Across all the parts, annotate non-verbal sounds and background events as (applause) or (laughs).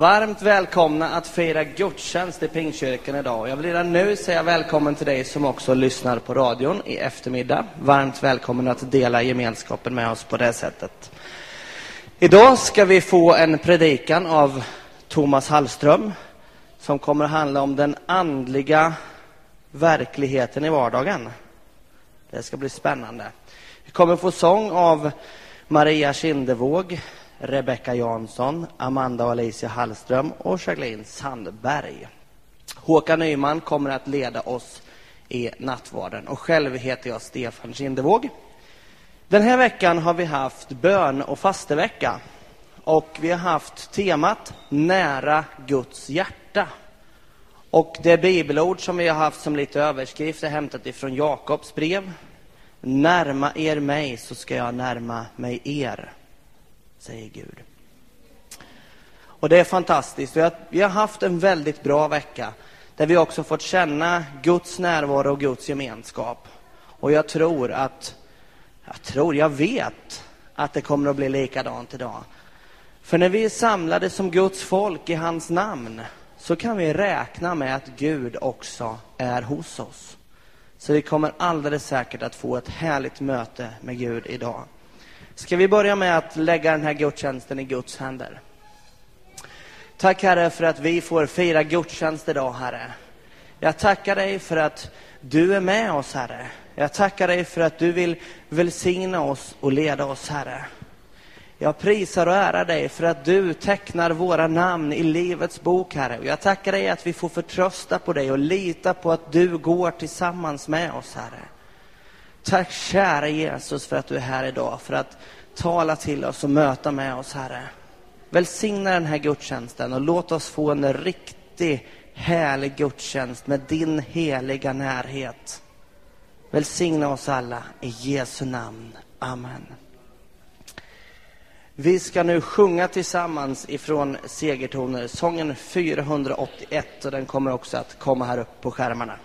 Varmt välkomna att fira gudstjänst i Pingstkyrkan idag. Jag vill redan nu säga välkommen till dig som också lyssnar på radion i eftermiddag. Varmt välkommen att dela gemenskapen med oss på det sättet. Idag ska vi få en predikan av Thomas Hallström som kommer att handla om den andliga verkligheten i vardagen. Det ska bli spännande. Vi kommer få sång av Maria Kindevåg, Rebecka Jansson, Amanda och Alicia Hallström och Jacqueline Sandberg. Håkan Nyman kommer att leda oss i nattvarden och själv heter jag Stefan Kindevåg. Den här veckan har vi haft bön och fastevecka och vi har haft temat Nära Guds hjärta. Och det bibelord som vi har haft som lite överskrift är hämtat ifrån Jakobs brev. Närma er mig så ska jag närma mig er säger Gud. Och det är fantastiskt. Vi har, haft en väldigt bra vecka där vi också fått känna Guds närvaro och Guds gemenskap. Och jag tror att, jag tror, jag vet att det kommer att bli likadant idag. För när vi är samlade som Guds folk i hans namn så kan vi räkna med att Gud också är hos oss. Så vi kommer alldeles säkert att få ett härligt möte med Gud idag. Ska vi börja med att lägga den här gudstjänsten i Guds händer? Tack Herre för att vi får fira gudstjänst idag Herre. Jag tackar dig för att du är med oss Herre. Jag tackar dig för att du vill välsigna oss och leda oss Herre. Jag prisar och ärar dig för att du tecknar våra namn i Livets bok, Herre. Och jag tackar dig att vi får förtrösta på dig och lita på att du går tillsammans med oss, Herre. Tack kära Jesus för att du är här idag, för att tala till oss och möta med oss, Herre. Välsigna den här gudstjänsten och låt oss få en riktig härlig gudstjänst med din heliga närhet. Välsigna oss alla i Jesu namn. Amen. Vi ska nu sjunga tillsammans ifrån Segertoner, sången 481 och den kommer också att komma här upp på skärmarna.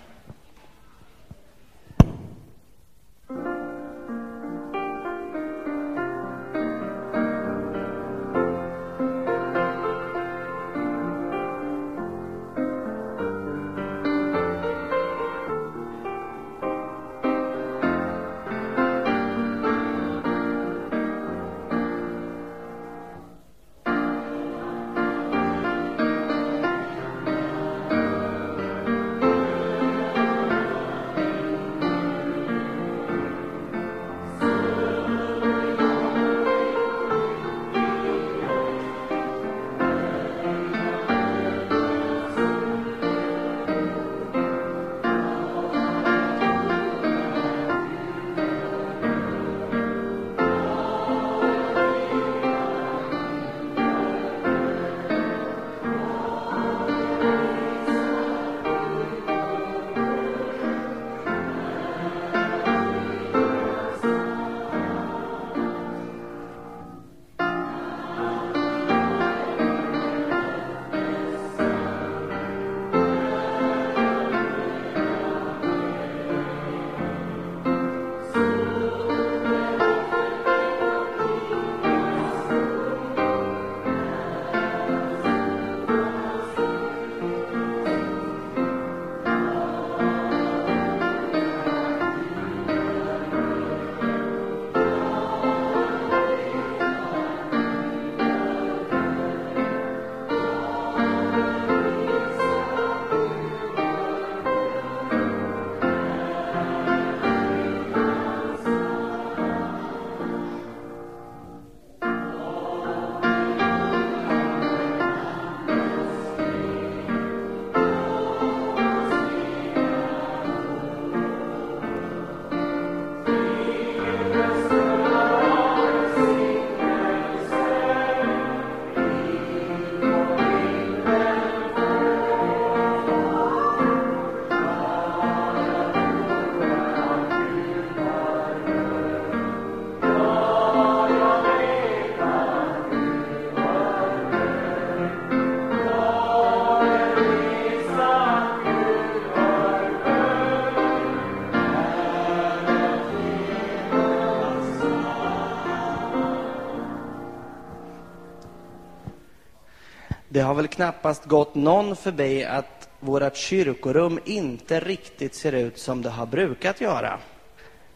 Det har väl knappast gått någon förbi att vårt kyrkorum inte riktigt ser ut som det har brukat göra.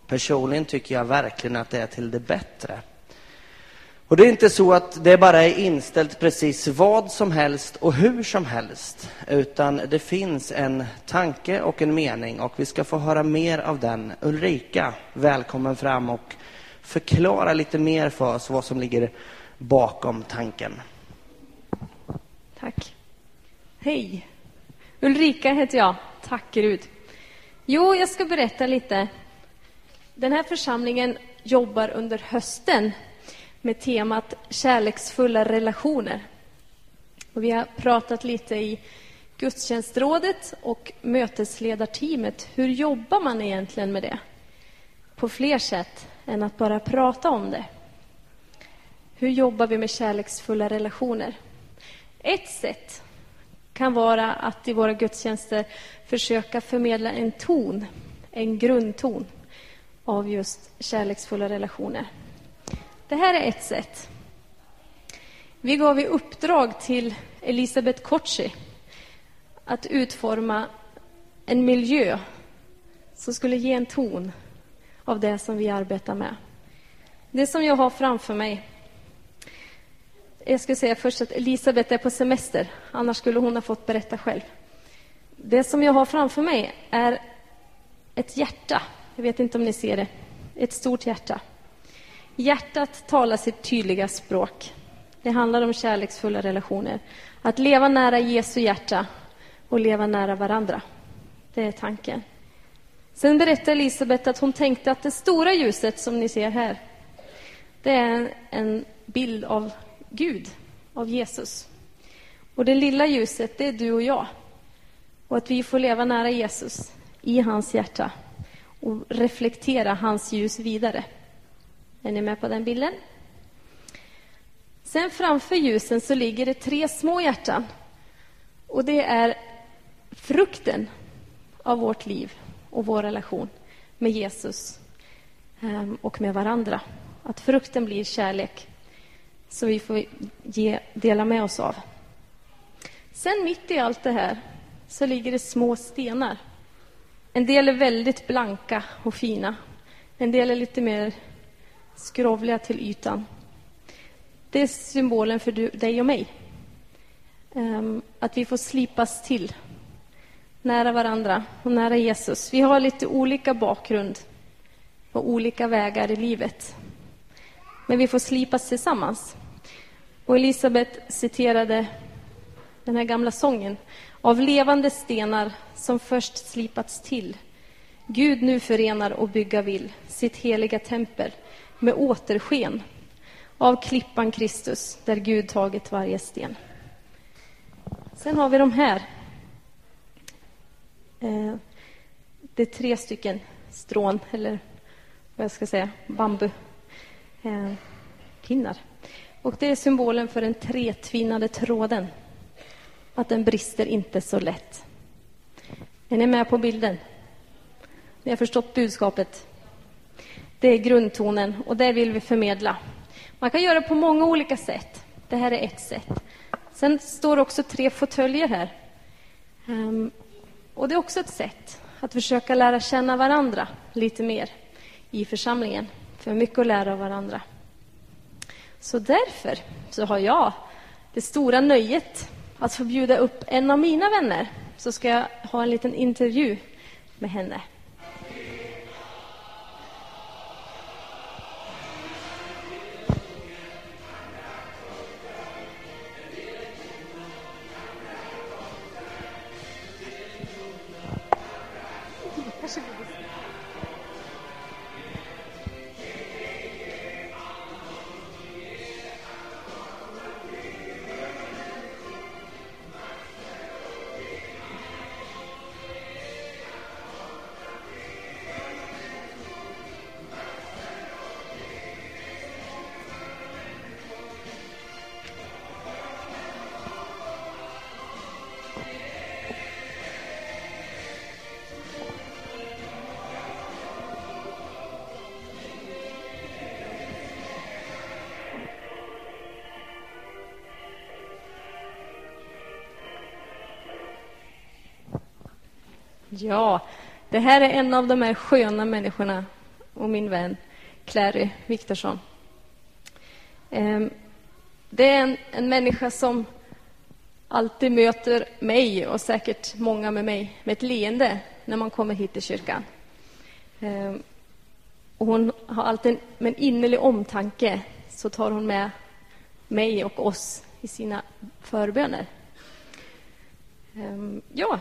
Personligen tycker jag verkligen att det är till det bättre. Och det är inte så att det bara är inställt precis vad som helst och hur som helst, utan det finns en tanke och en mening och vi ska få höra mer av den. Ulrika, välkommen fram och förklara lite mer för oss vad som ligger bakom tanken. Tack. Hej. Ulrika heter jag. Tack Gud. Jo, jag ska berätta lite. Den här församlingen jobbar under hösten med temat kärleksfulla relationer. Och vi har pratat lite i gudstjänstrådet och mötesledarteamet. Hur jobbar man egentligen med det? På fler sätt än att bara prata om det. Hur jobbar vi med kärleksfulla relationer? Ett sätt kan vara att i våra gudstjänster försöka förmedla en ton, en grundton av just kärleksfulla relationer. Det här är ett sätt. Vi gav i uppdrag till Elisabeth Kotschi att utforma en miljö som skulle ge en ton av det som vi arbetar med. Det som jag har framför mig jag ska säga först att Elisabeth är på semester, annars skulle hon ha fått berätta själv. Det som jag har framför mig är ett hjärta. Jag vet inte om ni ser det. Ett stort hjärta. Hjärtat talar sitt tydliga språk. Det handlar om kärleksfulla relationer. Att leva nära Jesu hjärta och leva nära varandra. Det är tanken. Sen berättar Elisabeth att hon tänkte att det stora ljuset som ni ser här, det är en bild av Gud, av Jesus. Och det lilla ljuset, det är du och jag. Och att vi får leva nära Jesus, i hans hjärta och reflektera hans ljus vidare. Är ni med på den bilden? Sen framför ljusen så ligger det tre små hjärtan. Och det är frukten av vårt liv och vår relation med Jesus ehm, och med varandra. Att frukten blir kärlek, som vi får ge, dela med oss av. Sen mitt i allt det här så ligger det små stenar. En del är väldigt blanka och fina. En del är lite mer skrovliga till ytan. Det är symbolen för du, dig och mig. Um, att vi får slipas till nära varandra och nära Jesus. Vi har lite olika bakgrund och olika vägar i livet. Men vi får slipas tillsammans. Och Elisabet citerade den här gamla sången. Av levande stenar som först slipats till Gud nu förenar och bygga vill sitt heliga tempel med återsken av klippan Kristus, där Gud tagit varje sten. Sen har vi de här. Eh, det är tre stycken strån, eller vad jag ska säga, bambu. Eh, och det är symbolen för den tretvinnade tråden. Att den brister inte så lätt. Är ni med på bilden? Ni har förstått budskapet? Det är grundtonen och det vill vi förmedla. Man kan göra på många olika sätt. Det här är ett sätt. Sen står också tre fåtöljer här. Um, och det är också ett sätt att försöka lära känna varandra lite mer i församlingen. Vi har mycket att lära av varandra. Så därför så har jag det stora nöjet att få bjuda upp en av mina vänner. Så ska jag ha en liten intervju med henne. Ja, det här är en av de här sköna människorna och min vän Clary Viktorsson. Ehm, det är en, en människa som alltid möter mig och säkert många med mig med ett leende när man kommer hit till kyrkan. Ehm, och hon har alltid med en innerlig omtanke så tar hon med mig och oss i sina förböner. Ehm, ja,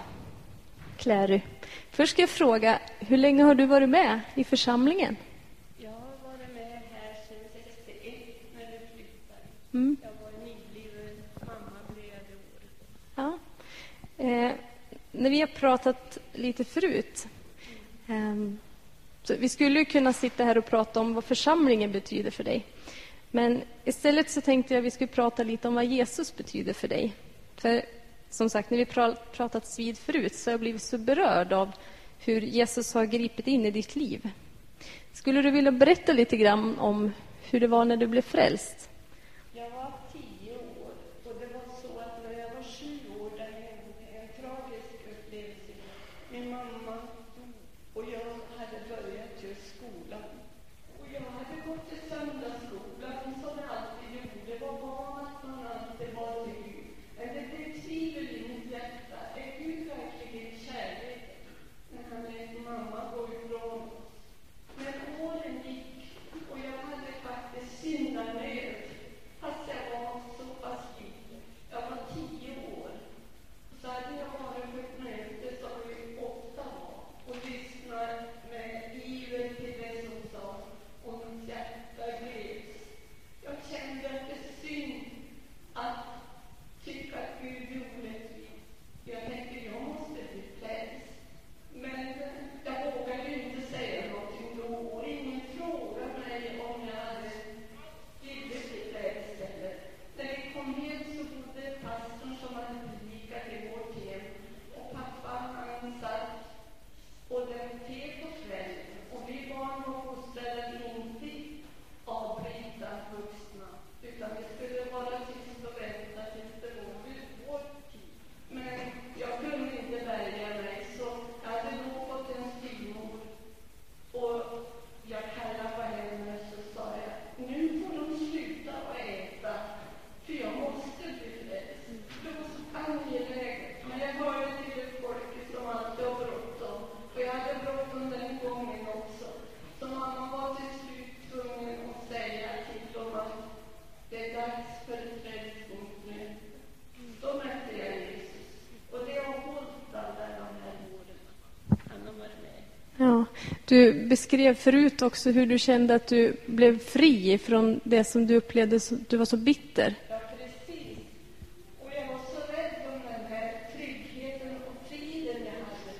Clary. Först ska jag fråga, hur länge har du varit med i församlingen? Jag har varit med här sedan 61 när vi flyttade. Mm. Jag var nybliven mamma blev året. Ja. Eh, när vi har pratat lite förut så vi skulle ju kunna sitta här och prata om vad församlingen betyder för dig. Men istället så tänkte jag att vi skulle prata lite om vad Jesus betyder för dig. För som sagt, när vi pratat vid förut så har jag blivit så berörd av hur Jesus har gripit in i ditt liv. Skulle du vilja berätta lite grann om hur det var när du blev frälst? Du beskrev förut också hur du kände att du blev fri från det som du upplevde som du var så bitter. Ja, precis. Och jag var så rädd om den här tryggheten och friden jag hade.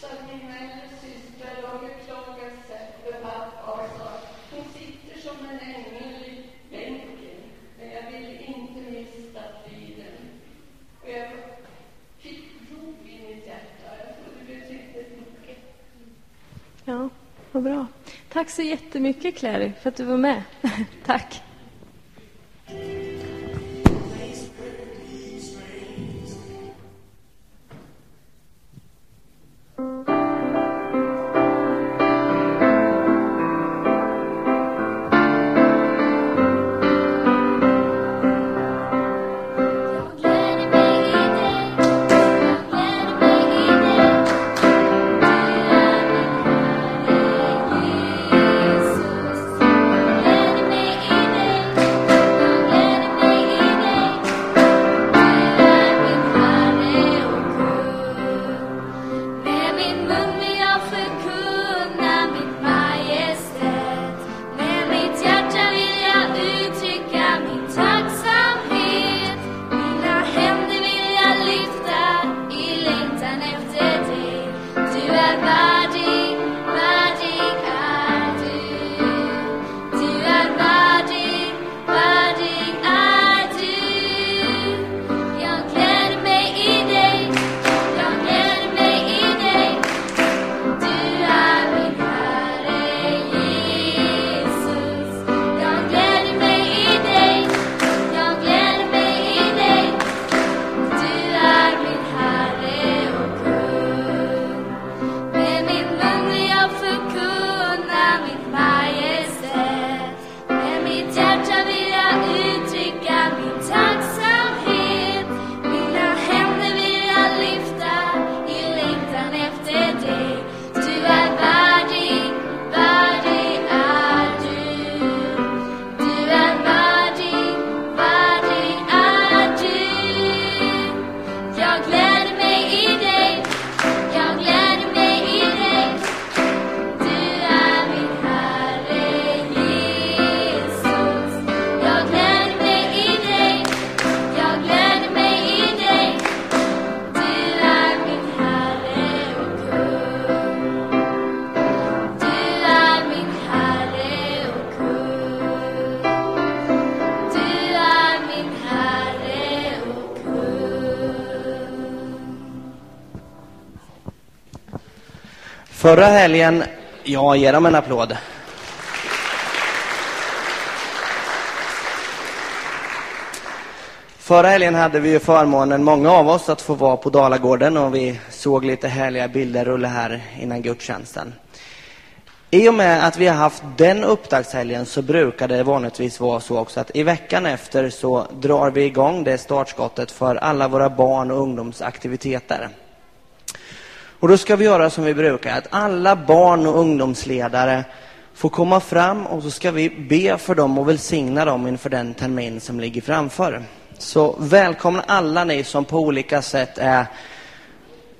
Så att mina äldre systrar de beklagade sig över pappa och sa hon sitter som en ängel i bänken. Men jag ville inte mista friden. Och jag fick ro i mitt hjärta. Jag tror det betydde mycket. Ja, vad bra. Tack så jättemycket Clary för att du var med. (laughs) Tack. Förra helgen, ja, ge dem en applåd. Förra helgen hade vi ju förmånen, många av oss, att få vara på Dalagården och vi såg lite härliga bilder rulla här innan gudstjänsten. I och med att vi har haft den upptaktshelgen så brukar det vanligtvis vara så också att i veckan efter så drar vi igång det startskottet för alla våra barn och ungdomsaktiviteter. Och då ska vi göra som vi brukar, att alla barn och ungdomsledare får komma fram och så ska vi be för dem och välsigna dem inför den termin som ligger framför. Så välkomna alla ni som på olika sätt är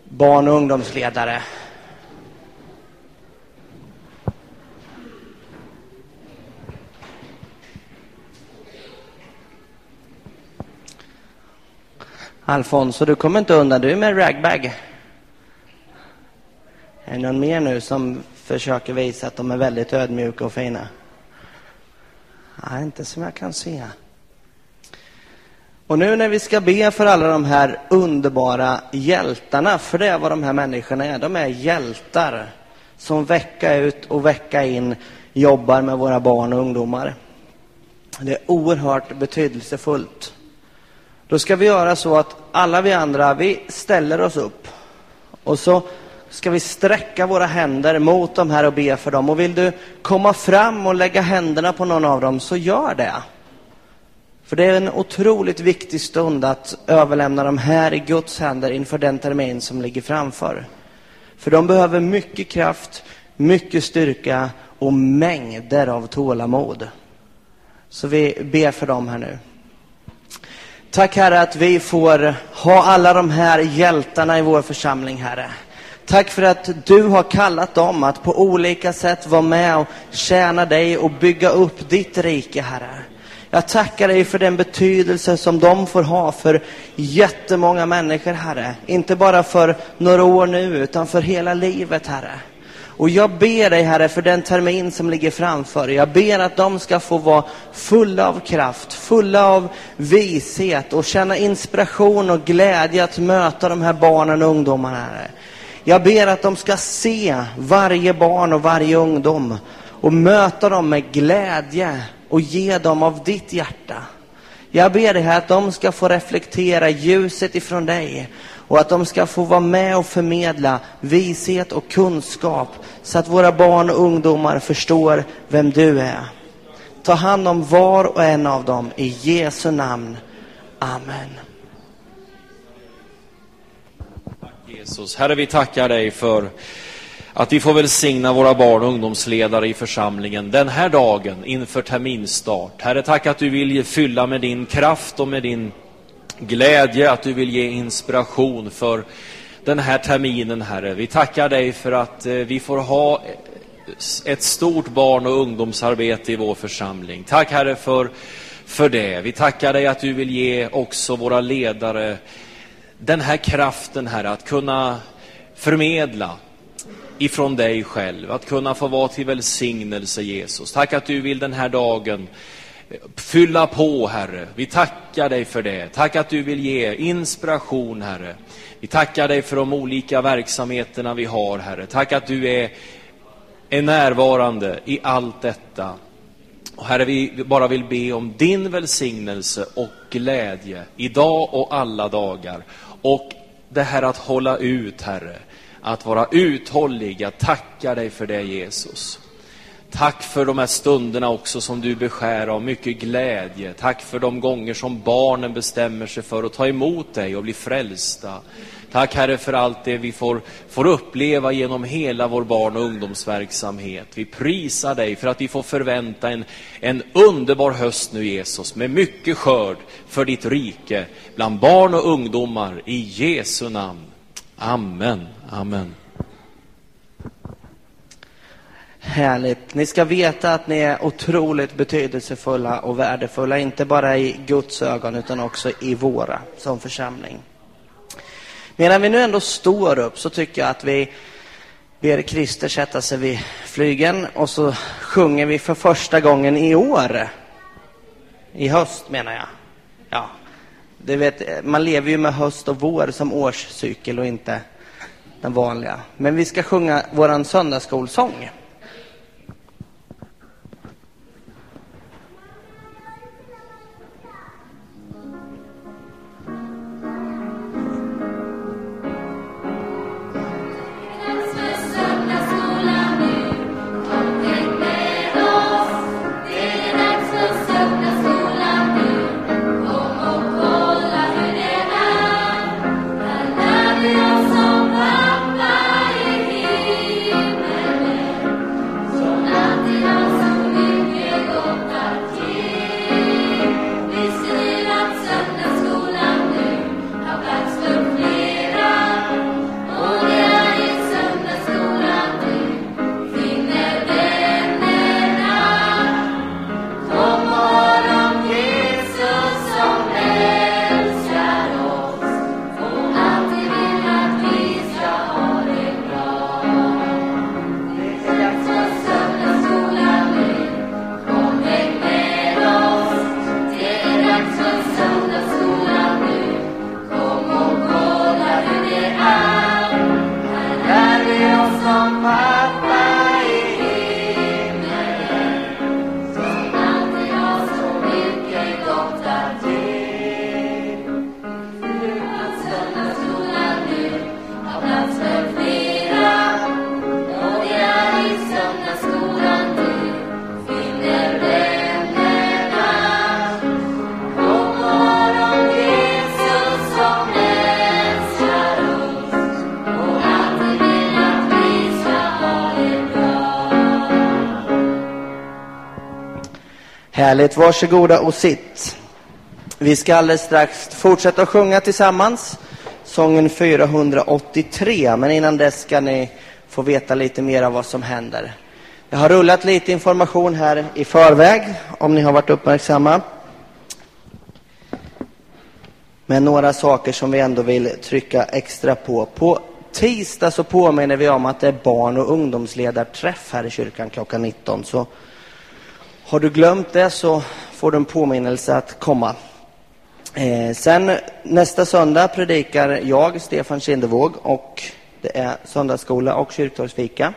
barn och ungdomsledare. Alfonso, du kommer inte undan. Du är med ragbag. Är det någon mer nu som försöker visa att de är väldigt ödmjuka och fina? Nej, inte som jag kan se. Och nu när vi ska be för alla de här underbara hjältarna, för det är vad de här människorna är. De är hjältar som vecka ut och vecka in jobbar med våra barn och ungdomar. Det är oerhört betydelsefullt. Då ska vi göra så att alla vi andra, vi ställer oss upp. Och så ska vi sträcka våra händer mot de här och be för dem. Och vill du komma fram och lägga händerna på någon av dem, så gör det. För det är en otroligt viktig stund att överlämna de här i Guds händer inför den termin som ligger framför. För de behöver mycket kraft, mycket styrka och mängder av tålamod. Så vi ber för dem här nu. Tack Herre att vi får ha alla de här hjältarna i vår församling, Herre. Tack för att du har kallat dem att på olika sätt vara med och tjäna dig och bygga upp ditt rike, Herre. Jag tackar dig för den betydelse som de får ha för jättemånga människor, Herre. Inte bara för några år nu, utan för hela livet, Herre. Och jag ber dig, Herre, för den termin som ligger framför. Jag ber att de ska få vara fulla av kraft, fulla av vishet och känna inspiration och glädje att möta de här barnen och ungdomarna, Herre. Jag ber att de ska se varje barn och varje ungdom och möta dem med glädje och ge dem av ditt hjärta. Jag ber dig här att de ska få reflektera ljuset ifrån dig och att de ska få vara med och förmedla vishet och kunskap så att våra barn och ungdomar förstår vem du är. Ta hand om var och en av dem i Jesu namn. Amen. Jesus. Herre, vi tackar dig för att vi får välsigna våra barn och ungdomsledare i församlingen den här dagen inför terminstart. Herre, tack att du vill fylla med din kraft och med din glädje, att du vill ge inspiration för den här terminen, Herre. Vi tackar dig för att eh, vi får ha eh, ett stort barn och ungdomsarbete i vår församling. Tack, Herre, för, för det. Vi tackar dig att du vill ge också våra ledare den här kraften, Herre, att kunna förmedla ifrån dig själv, att kunna få vara till välsignelse, Jesus. Tack att du vill den här dagen fylla på, Herre. Vi tackar dig för det. Tack att du vill ge inspiration, Herre. Vi tackar dig för de olika verksamheterna vi har, Herre. Tack att du är, är närvarande i allt detta. Och Herre, vi bara vill be om din välsignelse och glädje idag och alla dagar. Och det här att hålla ut, Herre, att vara uthållig. Jag tackar dig för det, Jesus. Tack för de här stunderna också som du beskär av mycket glädje. Tack för de gånger som barnen bestämmer sig för att ta emot dig och bli frälsta. Tack Herre för allt det vi får, får uppleva genom hela vår barn och ungdomsverksamhet. Vi prisar dig för att vi får förvänta en, en underbar höst nu Jesus med mycket skörd för ditt rike bland barn och ungdomar i Jesu namn. Amen. Amen. Härligt. Ni ska veta att ni är otroligt betydelsefulla och värdefulla, inte bara i Guds ögon utan också i våra som församling. Medan vi nu ändå står upp så tycker jag att vi ber Christer sätta sig vid flygen och så sjunger vi för första gången i år. I höst menar jag. Ja, du vet, man lever ju med höst och vår som årscykel och inte den vanliga. Men vi ska sjunga våran söndagsskolsång. Härligt, varsågoda och sitt. Vi ska alldeles strax fortsätta att sjunga tillsammans. Sången 483, men innan dess ska ni få veta lite mer av vad som händer. Jag har rullat lite information här i förväg, om ni har varit uppmärksamma. Men några saker som vi ändå vill trycka extra på. På tisdag så påminner vi om att det är barn och ungdomsledarträff här i kyrkan klockan 19. Så har du glömt det så får du en påminnelse att komma. Eh, sen nästa söndag predikar jag, Stefan Kindevåg, och det är söndagsskola och kyrktorgsfika.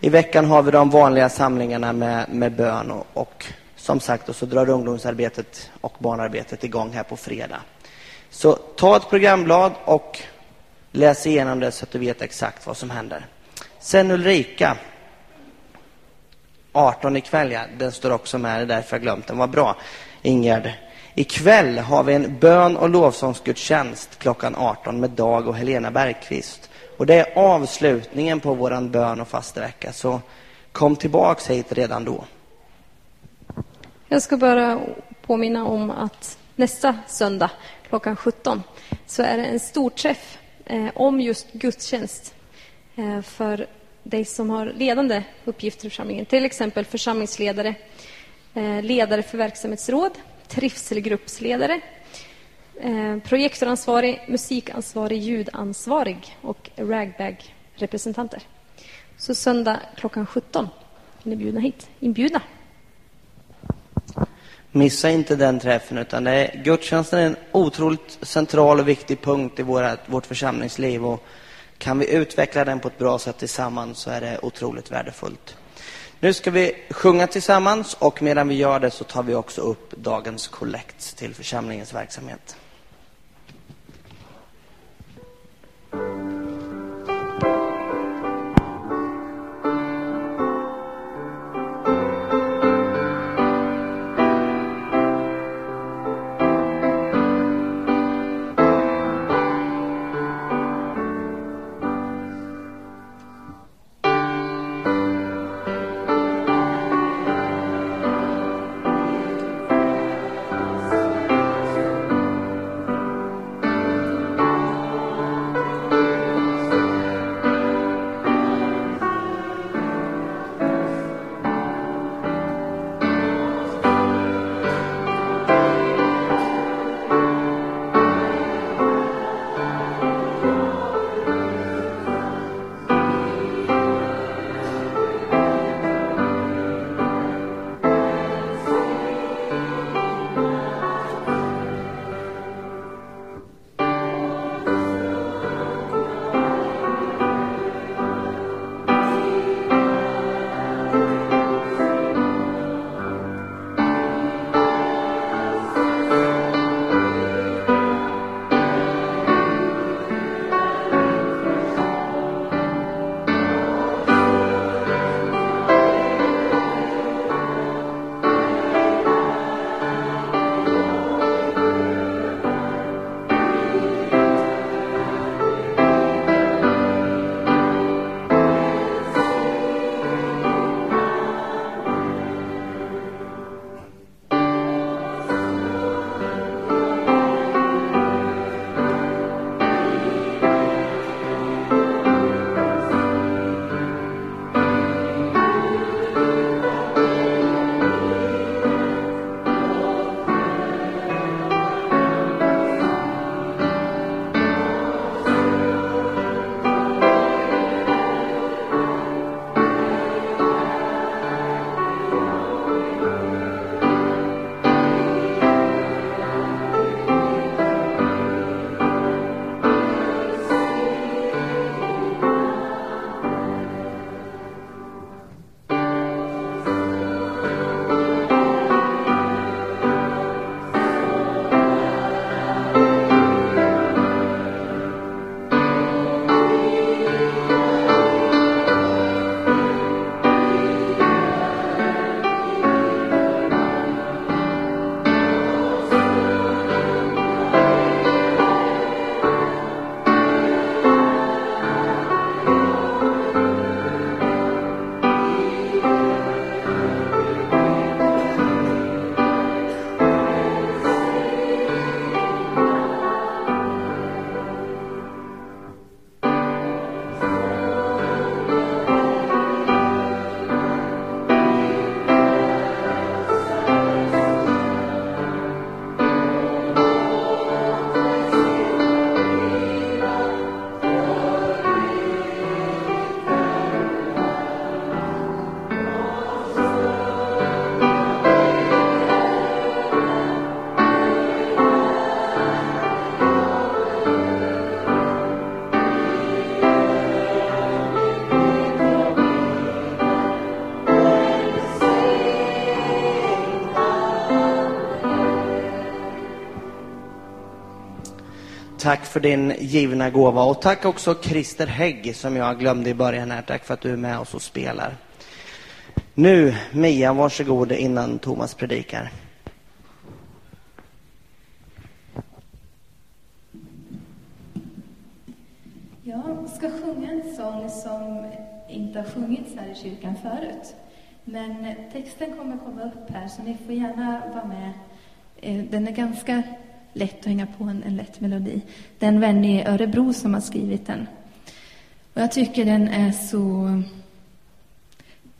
I veckan har vi de vanliga samlingarna med, med bön och, och som sagt, och så drar ungdomsarbetet och barnarbetet igång här på fredag. Så ta ett programblad och läs igenom det så att du vet exakt vad som händer. Sen Ulrika, 18 ikväll, ja. Den står också med, det är därför jag glömt den. Vad bra, Ingerd. Ikväll har vi en bön och lovsångsgudstjänst klockan 18 med Dag och Helena Bergqvist. Och det är avslutningen på våran bön och fastevecka, så kom tillbaks hit redan då. Jag ska bara påminna om att nästa söndag klockan 17 så är det en stor träff eh, om just gudstjänst eh, för dig som har ledande uppgifter i församlingen. Till exempel församlingsledare, eh, ledare för verksamhetsråd, trivselgruppsledare, eh, projektoransvarig, musikansvarig, ljudansvarig och ragbag-representanter. Så söndag klockan 17 är ni bjudna hit. Inbjudna. Missa inte den träffen, utan det är, gudstjänsten är en otroligt central och viktig punkt i våra, vårt församlingsliv. Och kan vi utveckla den på ett bra sätt tillsammans så är det otroligt värdefullt. Nu ska vi sjunga tillsammans och medan vi gör det så tar vi också upp dagens kollekt till församlingens verksamhet. Tack för din givna gåva. Och tack också Christer Hägg som jag glömde i början här. Tack för att du är med oss och spelar. Nu, Mia, varsågod innan Thomas predikar. Jag ska sjunga en sång som inte har sjungits här i kyrkan förut. Men texten kommer komma upp här, så ni får gärna vara med. Eh, den är ganska lätt att hänga på en, en lätt melodi. Det är en vän i Örebro som har skrivit den. Och jag tycker den är så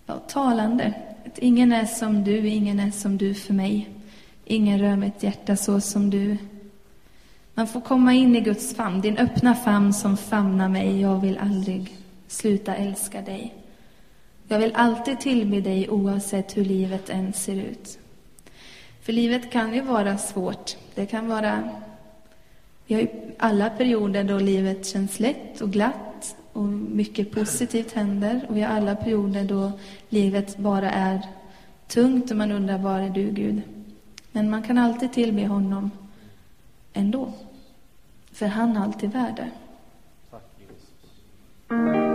ja, talande. Att ingen är som du, ingen är som du för mig. Ingen rör mitt hjärta så som du. Man får komma in i Guds famn, din öppna famn som famnar mig. Jag vill aldrig sluta älska dig. Jag vill alltid tillbe dig oavsett hur livet än ser ut. För livet kan ju vara svårt. Det kan vara... Vi har ju alla perioder då livet känns lätt och glatt och mycket positivt händer. Och vi har alla perioder då livet bara är tungt och man undrar var är du, Gud? Men man kan alltid tillbe honom ändå. För han är alltid värd det. Ingen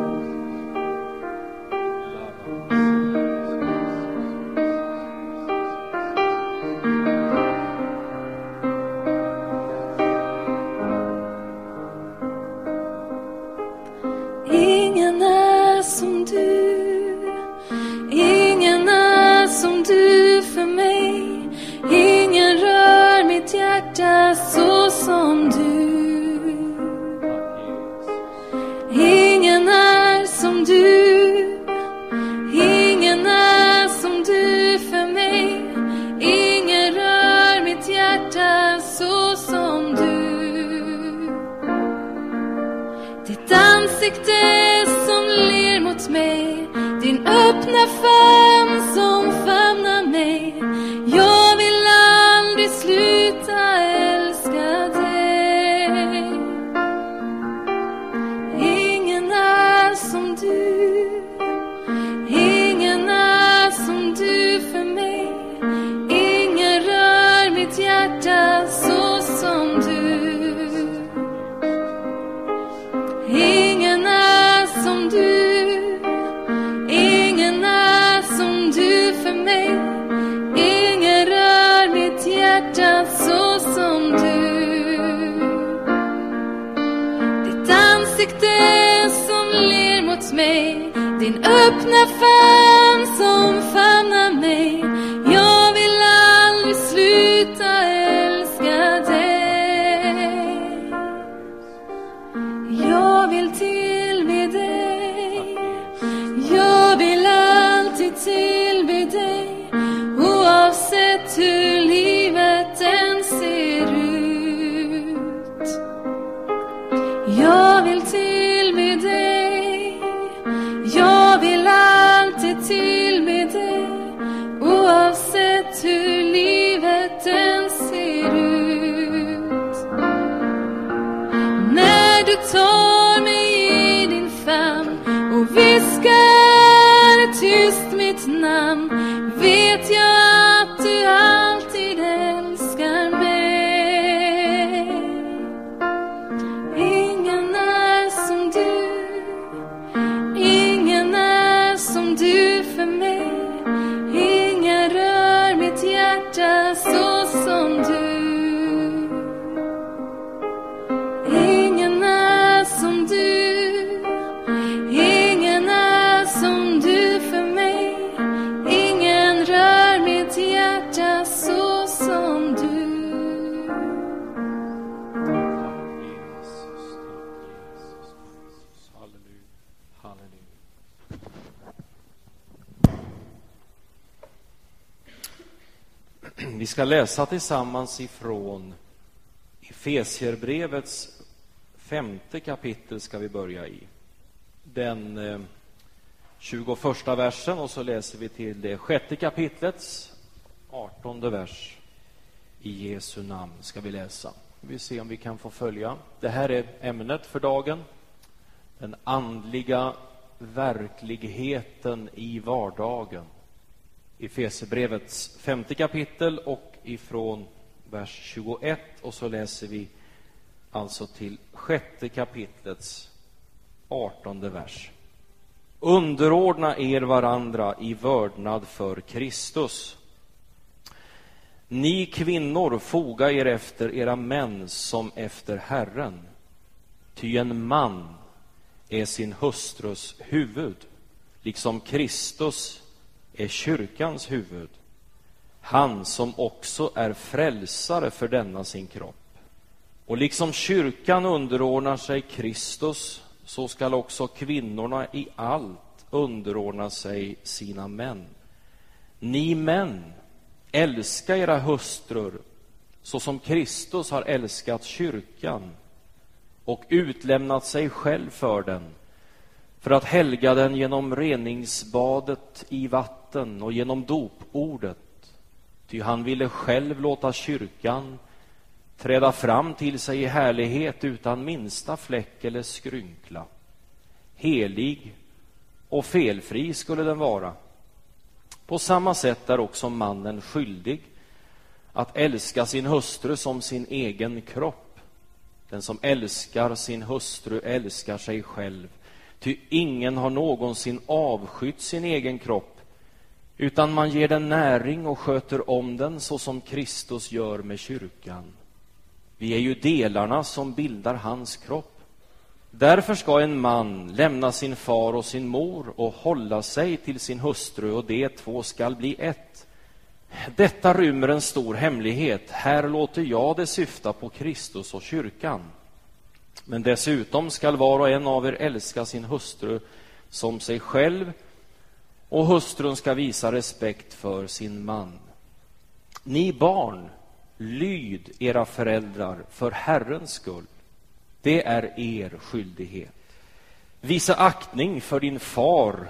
öppna famn som famnar mig Jag vill aldrig sluta ansikte som ler mot mig. Din öppna famn ska läsa tillsammans ifrån Efesierbrevets femte kapitel ska vi börja i. Den eh, 21 versen och så läser vi till det sjätte kapitlets 18 vers. I Jesu namn ska vi läsa. Vi ser om vi kan få följa. Det här är ämnet för dagen. Den andliga verkligheten i vardagen. Efesierbrevets femte kapitel och ifrån vers 21 och så läser vi alltså till sjätte kapitlets artonde vers. Underordna er varandra i vördnad för Kristus. Ni kvinnor, foga er efter era män som efter Herren. Ty en man är sin hustrus huvud, liksom Kristus är kyrkans huvud. Han som också är frälsare för denna sin kropp. Och liksom kyrkan underordnar sig Kristus, så skall också kvinnorna i allt underordna sig sina män. Ni män, älska era hustrur så som Kristus har älskat kyrkan och utlämnat sig själv för den för att helga den genom reningsbadet i vatten och genom dopordet. Ty han ville själv låta kyrkan träda fram till sig i härlighet utan minsta fläck eller skrynkla. Helig och felfri skulle den vara. På samma sätt är också mannen skyldig att älska sin hustru som sin egen kropp. Den som älskar sin hustru älskar sig själv, ty ingen har någonsin avskytt sin egen kropp, utan man ger den näring och sköter om den så som Kristus gör med kyrkan. Vi är ju delarna som bildar hans kropp. Därför ska en man lämna sin far och sin mor och hålla sig till sin hustru och de två skall bli ett. Detta rymmer en stor hemlighet. Här låter jag det syfta på Kristus och kyrkan. Men dessutom skall var och en av er älska sin hustru som sig själv och hustrun ska visa respekt för sin man. Ni barn, lyd era föräldrar för Herrens skull. Det är er skyldighet. Visa aktning för din far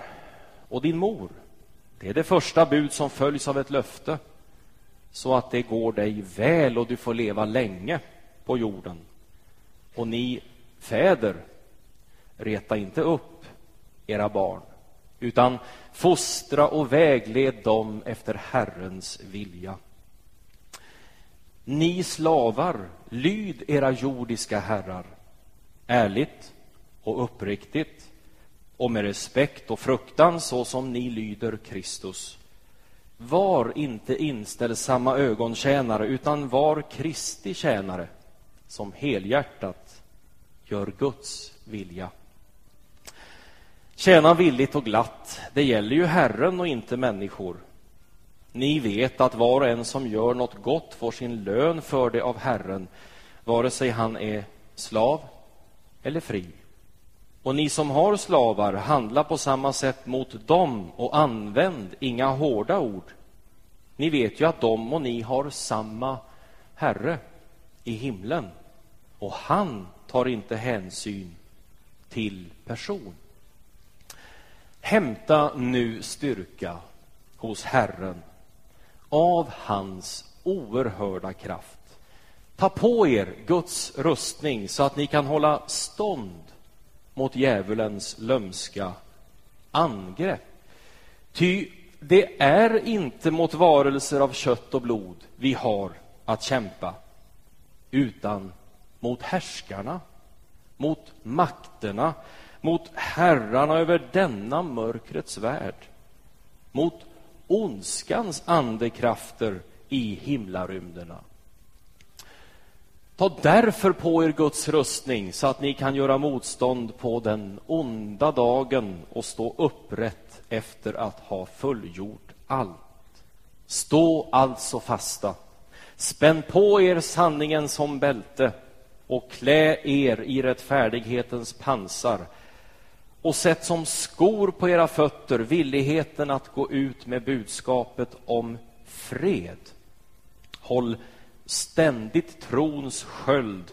och din mor. Det är det första bud som följs av ett löfte så att det går dig väl och du får leva länge på jorden. Och ni fäder, reta inte upp era barn utan fostra och vägled dem efter Herrens vilja. Ni slavar, lyd era jordiska herrar ärligt och uppriktigt och med respekt och fruktan så som ni lyder Kristus. Var inte inställsamma ögontjänare utan var Kristi tjänare som helhjärtat gör Guds vilja. Tjäna villigt och glatt, det gäller ju Herren och inte människor. Ni vet att var och en som gör något gott får sin lön för det av Herren, vare sig han är slav eller fri. Och ni som har slavar, handla på samma sätt mot dem och använd inga hårda ord. Ni vet ju att de och ni har samma Herre i himlen och han tar inte hänsyn till person. Hämta nu styrka hos Herren av hans oerhörda kraft. Ta på er Guds rustning så att ni kan hålla stånd mot djävulens lömska angrepp. Ty det är inte mot varelser av kött och blod vi har att kämpa, utan mot härskarna, mot makterna, mot herrarna över denna mörkrets värld, mot ondskans andekrafter i himlarymderna. Ta därför på er Guds rustning så att ni kan göra motstånd på den onda dagen och stå upprätt efter att ha fullgjort allt. Stå alltså fasta. Spänn på er sanningen som bälte och klä er i rättfärdighetens pansar och sätt som skor på era fötter villigheten att gå ut med budskapet om fred. Håll ständigt trons sköld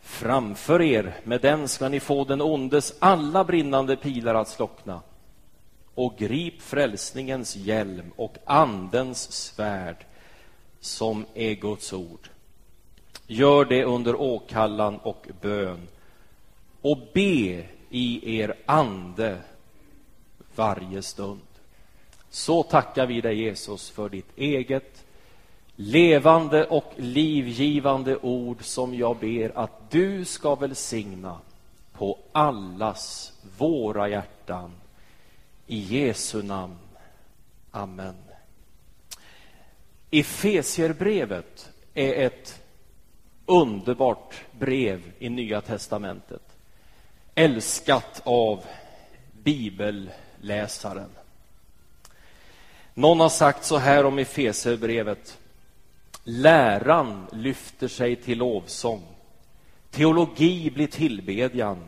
framför er. Med den ska ni få den ondes alla brinnande pilar att slockna. Och grip frälsningens hjälm och Andens svärd som är Guds ord. Gör det under åkallan och bön och be i er ande varje stund. Så tackar vi dig, Jesus, för ditt eget levande och livgivande ord som jag ber att du ska välsigna på allas våra hjärtan. I Jesu namn. Amen. Efesierbrevet är ett underbart brev i Nya testamentet. Älskat av bibelläsaren. Någon har sagt så här om Efesierbrevet. Läran lyfter sig till lovsång. Teologi blir tillbedjan.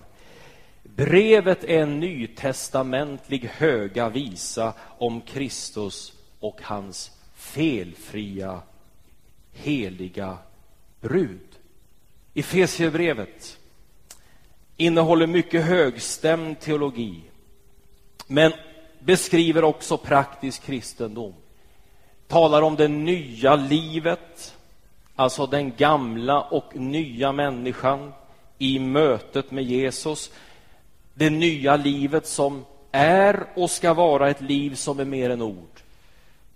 Brevet är en nytestamentlig höga visa om Kristus och hans felfria, heliga brud. Efesierbrevet innehåller mycket högstämd teologi, men beskriver också praktisk kristendom. Talar om det nya livet, alltså den gamla och nya människan i mötet med Jesus. Det nya livet som är och ska vara ett liv som är mer än ord.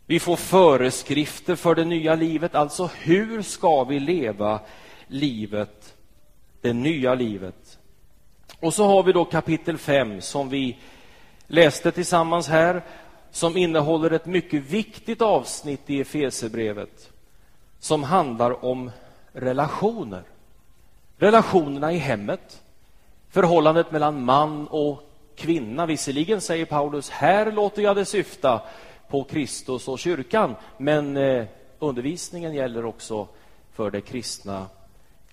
Vi får föreskrifter för det nya livet, alltså hur ska vi leva livet, det nya livet. Och så har vi då kapitel 5 som vi läste tillsammans här, som innehåller ett mycket viktigt avsnitt i Efesierbrevet som handlar om relationer. Relationerna i hemmet, förhållandet mellan man och kvinna. Visserligen säger Paulus, här låter jag det syfta på Kristus och kyrkan, men eh, undervisningen gäller också för det kristna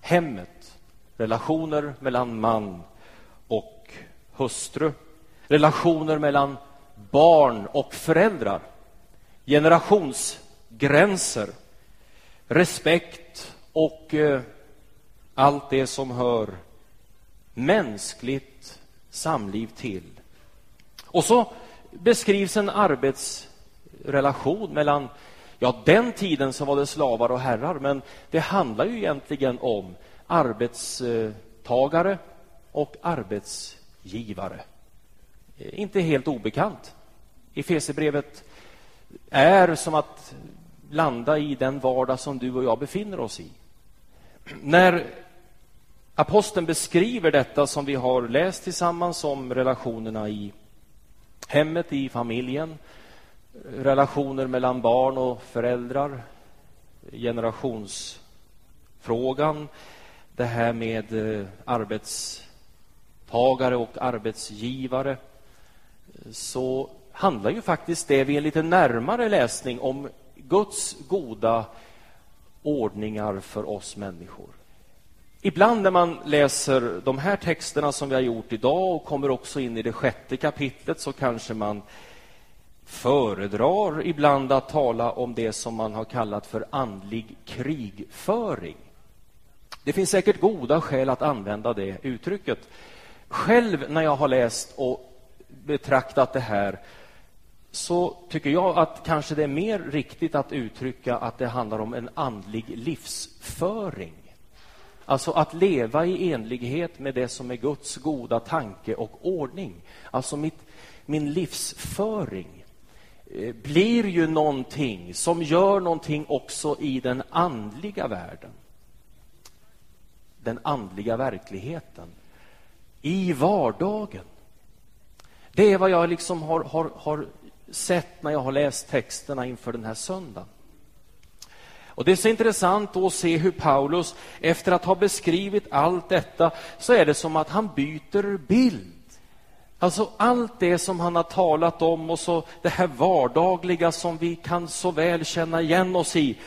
hemmet. Relationer mellan man hustru. Relationer mellan barn och föräldrar. Generationsgränser. Respekt och eh, allt det som hör mänskligt samliv till. Och så beskrivs en arbetsrelation mellan Ja, den tiden så var det slavar och herrar, men det handlar ju egentligen om arbetstagare och arbetsgivare givare. Eh, inte helt obekant. Efesierbrevet är som att landa i den vardag som du och jag befinner oss i. När aposteln beskriver detta som vi har läst tillsammans om relationerna i hemmet, i familjen, relationer mellan barn och föräldrar, generationsfrågan, det här med eh, arbets arbetstagare och arbetsgivare, så handlar ju faktiskt det vid en lite närmare läsning om Guds goda ordningar för oss människor. Ibland när man läser de här texterna som vi har gjort idag och kommer också in i det sjätte kapitlet så kanske man föredrar ibland att tala om det som man har kallat för andlig krigföring. Det finns säkert goda skäl att använda det uttrycket. Själv när jag har läst och betraktat det här så tycker jag att kanske det är mer riktigt att uttrycka att det handlar om en andlig livsföring. Alltså att leva i enlighet med det som är Guds goda tanke och ordning. Alltså mitt, min livsföring eh, blir ju någonting som gör någonting också i den andliga världen. Den andliga verkligheten. I vardagen. Det är vad jag liksom har, har, har sett när jag har läst texterna inför den här söndagen. Och Det är så intressant att se hur Paulus, efter att ha beskrivit allt detta, så är det som att han byter bild. Alltså allt det som han har talat om och så det här vardagliga som vi kan så väl känna igen oss i,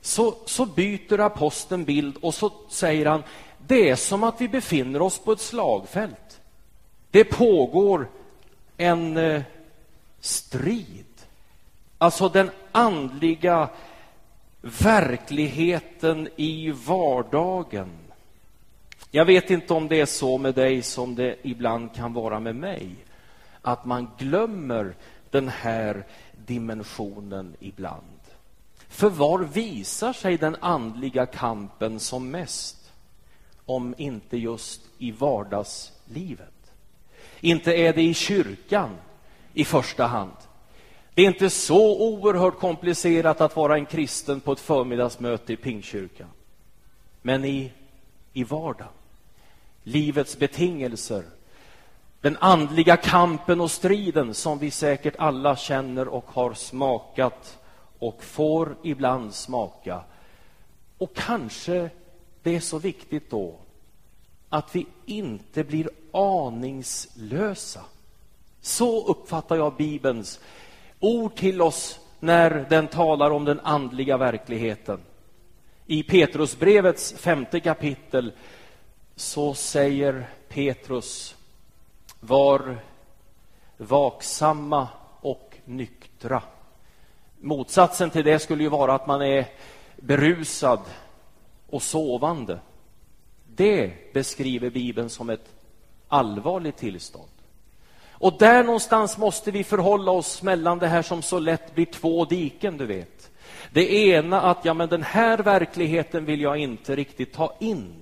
så, så byter aposteln bild och så säger han, det är som att vi befinner oss på ett slagfält. Det pågår en eh, strid. Alltså den andliga verkligheten i vardagen. Jag vet inte om det är så med dig som det ibland kan vara med mig. Att man glömmer den här dimensionen ibland. För var visar sig den andliga kampen som mest? Om inte just i vardagslivet. Inte är det i kyrkan i första hand. Det är inte så oerhört komplicerat att vara en kristen på ett förmiddagsmöte i Pingkyrkan. Men i, i vardagen, livets betingelser, den andliga kampen och striden som vi säkert alla känner och har smakat och får ibland smaka. Och kanske det är så viktigt då att vi inte blir aningslösa. Så uppfattar jag Bibelns ord till oss när den talar om den andliga verkligheten. I Petrusbrevets femte kapitel så säger Petrus var vaksamma och nyktra. Motsatsen till det skulle ju vara att man är berusad och sovande. Det beskriver Bibeln som ett allvarligt tillstånd. Och där någonstans måste vi förhålla oss mellan det här som så lätt blir två diken, du vet. Det ena att, ja men den här verkligheten vill jag inte riktigt ta in.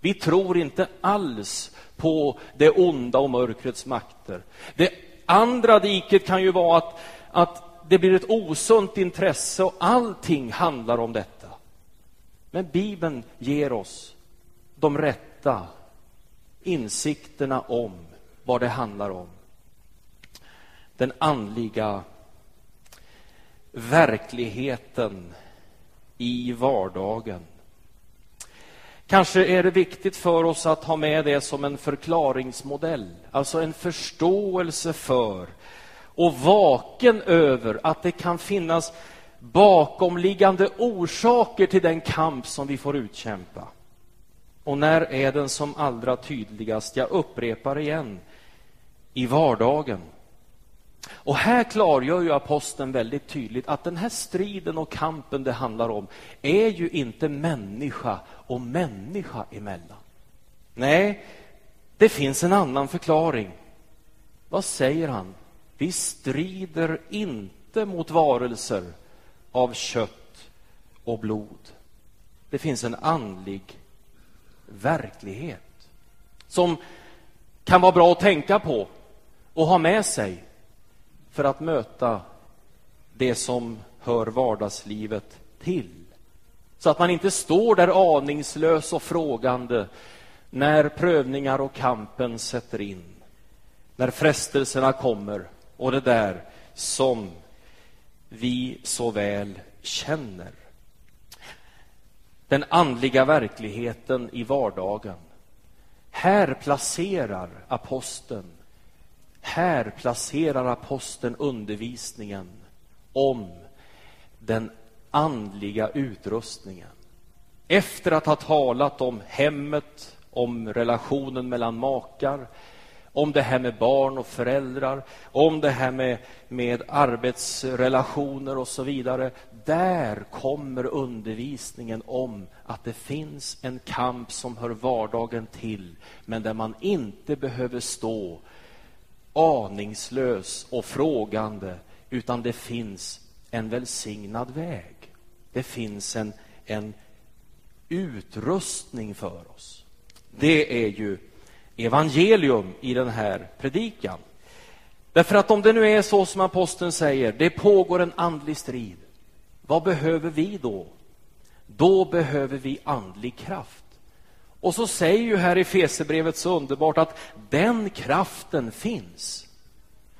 Vi tror inte alls på det onda och mörkrets makter. Det andra diket kan ju vara att, att det blir ett osunt intresse och allting handlar om detta. Men Bibeln ger oss de rätta insikterna om vad det handlar om. Den andliga verkligheten i vardagen. Kanske är det viktigt för oss att ha med det som en förklaringsmodell, alltså en förståelse för och vaken över att det kan finnas bakomliggande orsaker till den kamp som vi får utkämpa. Och när är den som allra tydligast? Jag upprepar igen, i vardagen. Och här klargör ju aposteln väldigt tydligt att den här striden och kampen det handlar om är ju inte människa och människa emellan. Nej, det finns en annan förklaring. Vad säger han? Vi strider inte mot varelser av kött och blod. Det finns en andlig verklighet som kan vara bra att tänka på och ha med sig för att möta det som hör vardagslivet till. Så att man inte står där aningslös och frågande när prövningar och kampen sätter in, när frestelserna kommer och det där som vi så väl känner. Den andliga verkligheten i vardagen. Här placerar aposteln här placerar aposteln undervisningen om den andliga utrustningen. Efter att ha talat om hemmet, om relationen mellan makar, om det här med barn och föräldrar, om det här med, med arbetsrelationer och så vidare. Där kommer undervisningen om att det finns en kamp som hör vardagen till, men där man inte behöver stå aningslös och frågande, utan det finns en välsignad väg. Det finns en, en utrustning för oss. Det är ju evangelium i den här predikan. Därför att om det nu är så som aposteln säger, det pågår en andlig strid. Vad behöver vi då? Då behöver vi andlig kraft. Och så säger ju här i Fesebrevet så underbart att den kraften finns.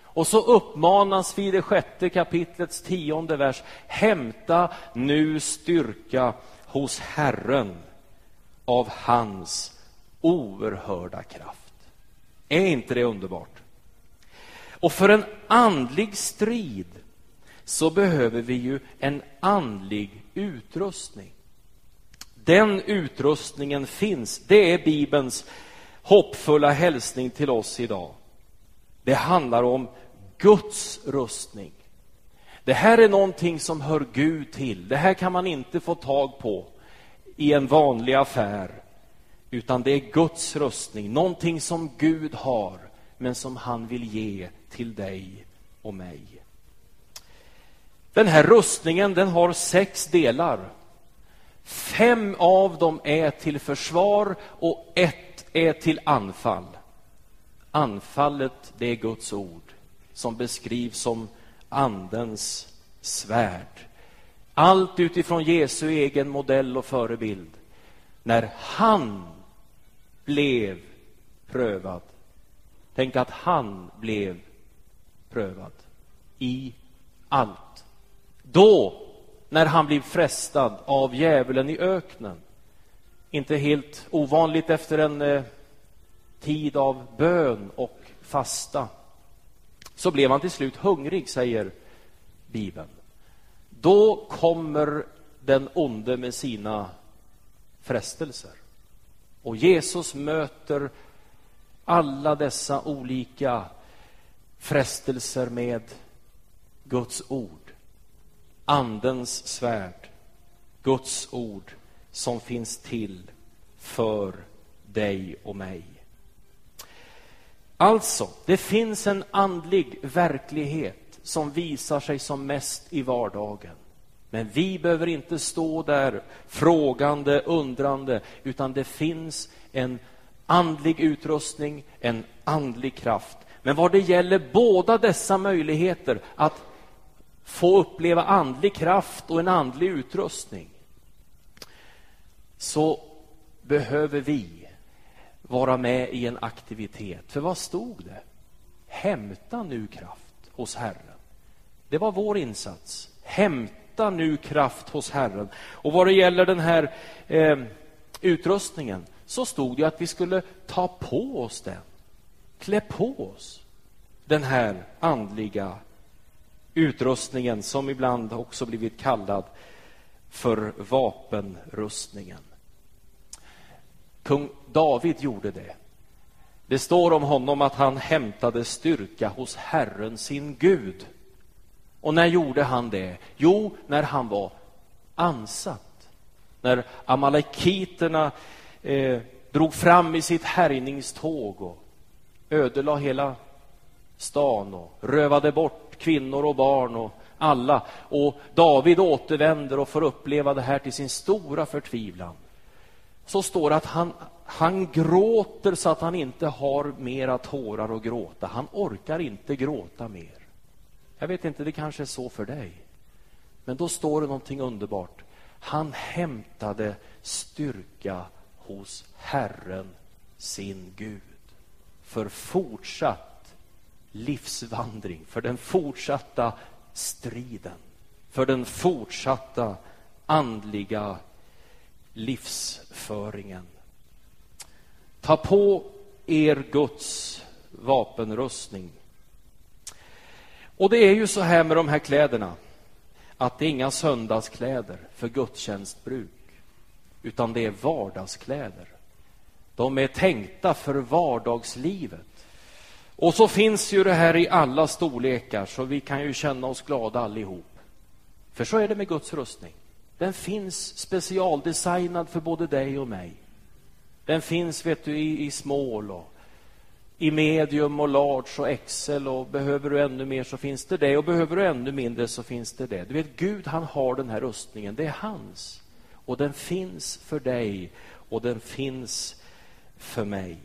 Och så uppmanas vi i det sjätte kapitlets tionde vers, hämta nu styrka hos Herren av hans oerhörda kraft. Är inte det underbart? Och för en andlig strid så behöver vi ju en andlig utrustning. Den utrustningen finns. Det är Bibelns hoppfulla hälsning till oss idag. Det handlar om Guds rustning. Det här är någonting som hör Gud till. Det här kan man inte få tag på i en vanlig affär, utan det är Guds rustning, någonting som Gud har, men som han vill ge till dig och mig. Den här rustningen den har sex delar. Fem av dem är till försvar och ett är till anfall. Anfallet, det är Guds ord som beskrivs som Andens svärd. Allt utifrån Jesu egen modell och förebild. När han blev prövad. Tänk att han blev prövad i allt. Då, när han blev frestad av djävulen i öknen, inte helt ovanligt efter en eh, tid av bön och fasta, så blev han till slut hungrig, säger Bibeln. Då kommer den onde med sina frestelser. Och Jesus möter alla dessa olika frestelser med Guds ord. Andens svärd, Guds ord som finns till för dig och mig. Alltså, det finns en andlig verklighet som visar sig som mest i vardagen. Men vi behöver inte stå där frågande, undrande, utan det finns en andlig utrustning, en andlig kraft. Men vad det gäller båda dessa möjligheter, att få uppleva andlig kraft och en andlig utrustning, så behöver vi vara med i en aktivitet. För vad stod det? Hämta nu kraft hos Herren. Det var vår insats. Hämta nu kraft hos Herren. Och vad det gäller den här eh, utrustningen så stod det att vi skulle ta på oss den. Klä på oss den här andliga utrustningen som ibland också blivit kallad för vapenrustningen. Kung David gjorde det. Det står om honom att han hämtade styrka hos Herren, sin Gud. Och när gjorde han det? Jo, när han var ansatt. När amalekiterna eh, drog fram i sitt härjningståg och ödelade hela stan och rövade bort kvinnor och barn och alla. Och David återvänder och får uppleva det här till sin stora förtvivlan. Så står det att han, han gråter så att han inte har mera tårar att gråta. Han orkar inte gråta mer. Jag vet inte, det kanske är så för dig. Men då står det någonting underbart. Han hämtade styrka hos Herren, sin Gud, för fortsatt livsvandring, för den fortsatta striden, för den fortsatta andliga livsföringen. Ta på er Guds vapenrustning. Och det är ju så här med de här kläderna att det är inga söndagskläder för gudstjänstbruk utan det är vardagskläder. De är tänkta för vardagslivet. Och så finns ju det här i alla storlekar, så vi kan ju känna oss glada allihop. För så är det med Guds rustning. Den finns specialdesignad för både dig och mig. Den finns vet du, i, i small och i medium och large och excel och behöver du ännu mer så finns det det och behöver du ännu mindre så finns det det. Du vet, Gud han har den här rustningen, det är hans. Och den finns för dig och den finns för mig.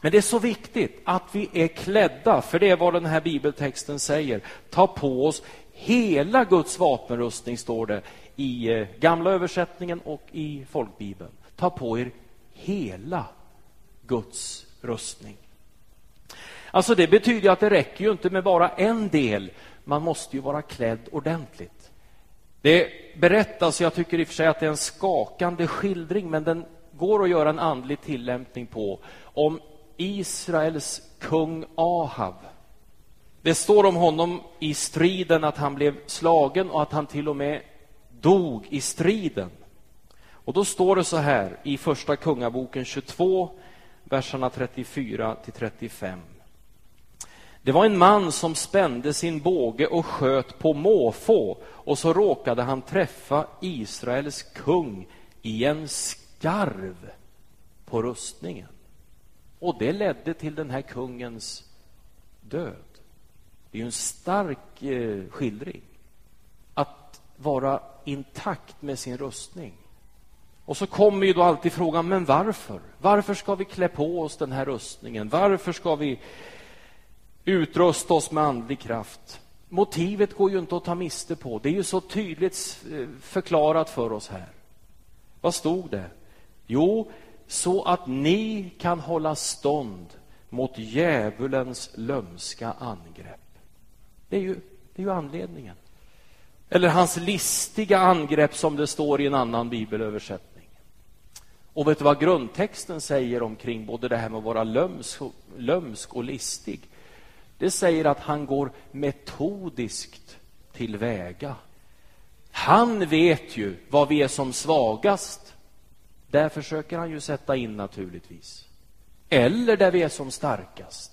Men det är så viktigt att vi är klädda, för det är vad den här bibeltexten säger. Ta på oss hela Guds vapenrustning, står det i eh, gamla översättningen och i folkbibeln. Ta på er hela Guds rustning. Alltså det betyder att det räcker ju inte med bara en del. Man måste ju vara klädd ordentligt. Det berättas, jag tycker i och för sig att det är en skakande skildring, men den går att göra en andlig tillämpning på, om Israels kung Ahav. Det står om honom i striden att han blev slagen och att han till och med dog i striden. Och då står det så här i Första Kungaboken 22, verserna 34 till 35. Det var en man som spände sin båge och sköt på måfå och så råkade han träffa Israels kung i en skarv på rustningen. Och det ledde till den här kungens död. Det är ju en stark eh, skildring. Att vara intakt med sin rustning. Och så kommer ju då alltid frågan, men varför? Varför ska vi klä på oss den här rustningen? Varför ska vi utrusta oss med andlig kraft? motivet går ju inte att ta miste på. Det är ju så tydligt eh, förklarat för oss här. Vad stod det? Jo, så att ni kan hålla stånd mot djävulens lömska angrepp. Det är ju, det är ju anledningen. Eller hans listiga angrepp som det står i en annan bibelöversättning. Och vet du vad grundtexten säger omkring både det här med att vara lömsk och, lömsk och listig? Det säger att han går metodiskt tillväga. Han vet ju var vi är som svagast. Där försöker han ju sätta in naturligtvis. Eller där vi är som starkast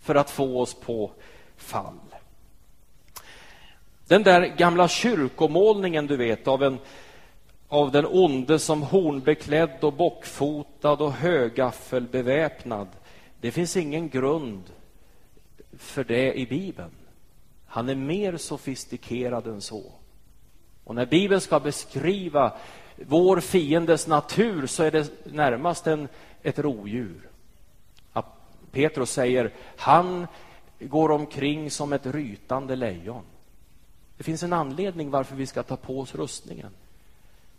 för att få oss på fall. Den där gamla kyrkomålningen, du vet, av, en, av den onde som hornbeklädd och bockfotad och högaffelbeväpnad. Det finns ingen grund för det i Bibeln. Han är mer sofistikerad än så. Och när Bibeln ska beskriva vår fiendes natur så är det närmast en, ett rovdjur. Petrus säger han går omkring som ett rytande lejon. Det finns en anledning varför vi ska ta på oss rustningen.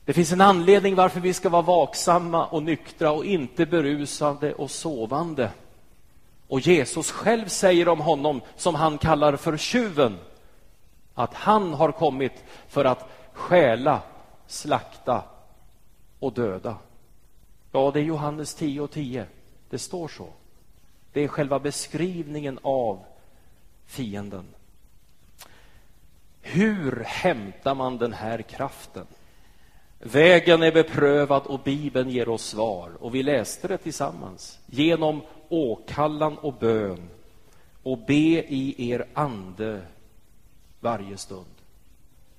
Det finns en anledning varför vi ska vara vaksamma och nyktra och inte berusade och sovande. Och Jesus själv säger om honom, som han kallar för tjuven, att han har kommit för att stjäla, slakta och döda. Ja, det är Johannes 10 och 10. Det står så. Det är själva beskrivningen av fienden. Hur hämtar man den här kraften? Vägen är beprövad och Bibeln ger oss svar. Och vi läste det tillsammans. Genom åkallan och bön och be i er ande varje stund.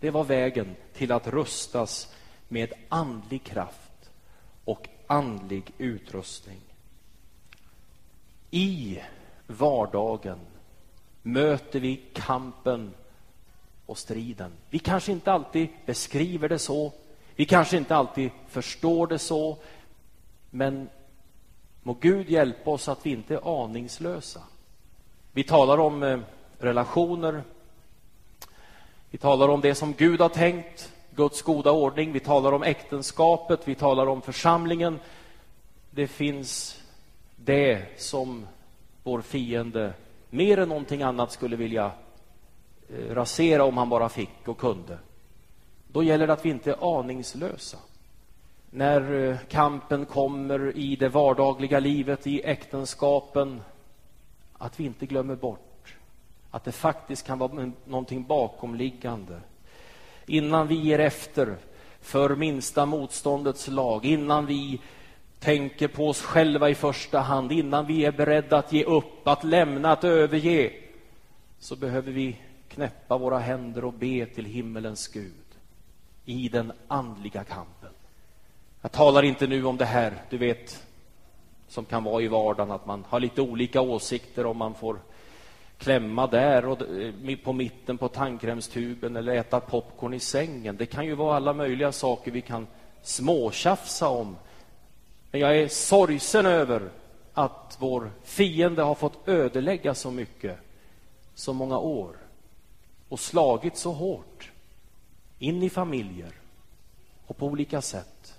Det var vägen till att rustas med andlig kraft och andlig utrustning. I vardagen möter vi kampen och striden. Vi kanske inte alltid beskriver det så, vi kanske inte alltid förstår det så, men må Gud hjälpa oss att vi inte är aningslösa. Vi talar om eh, relationer, vi talar om det som Gud har tänkt, Guds goda ordning, vi talar om äktenskapet, vi talar om församlingen. Det finns det som vår fiende mer än någonting annat skulle vilja eh, rasera om han bara fick och kunde. Då gäller det att vi inte är aningslösa. När eh, kampen kommer i det vardagliga livet, i äktenskapen, att vi inte glömmer bort att det faktiskt kan vara någonting bakomliggande. Innan vi ger efter för minsta motståndets lag, innan vi tänker på oss själva i första hand, innan vi är beredda att ge upp, att lämna, att överge, så behöver vi knäppa våra händer och be till himmelens Gud i den andliga kampen. Jag talar inte nu om det här, du vet, som kan vara i vardagen, att man har lite olika åsikter om man får klämma där och eh, på mitten på tandkrämstuben eller äta popcorn i sängen. Det kan ju vara alla möjliga saker vi kan småtjafsa om men jag är sorgsen över att vår fiende har fått ödelägga så mycket, så många år och slagit så hårt in i familjer och på olika sätt.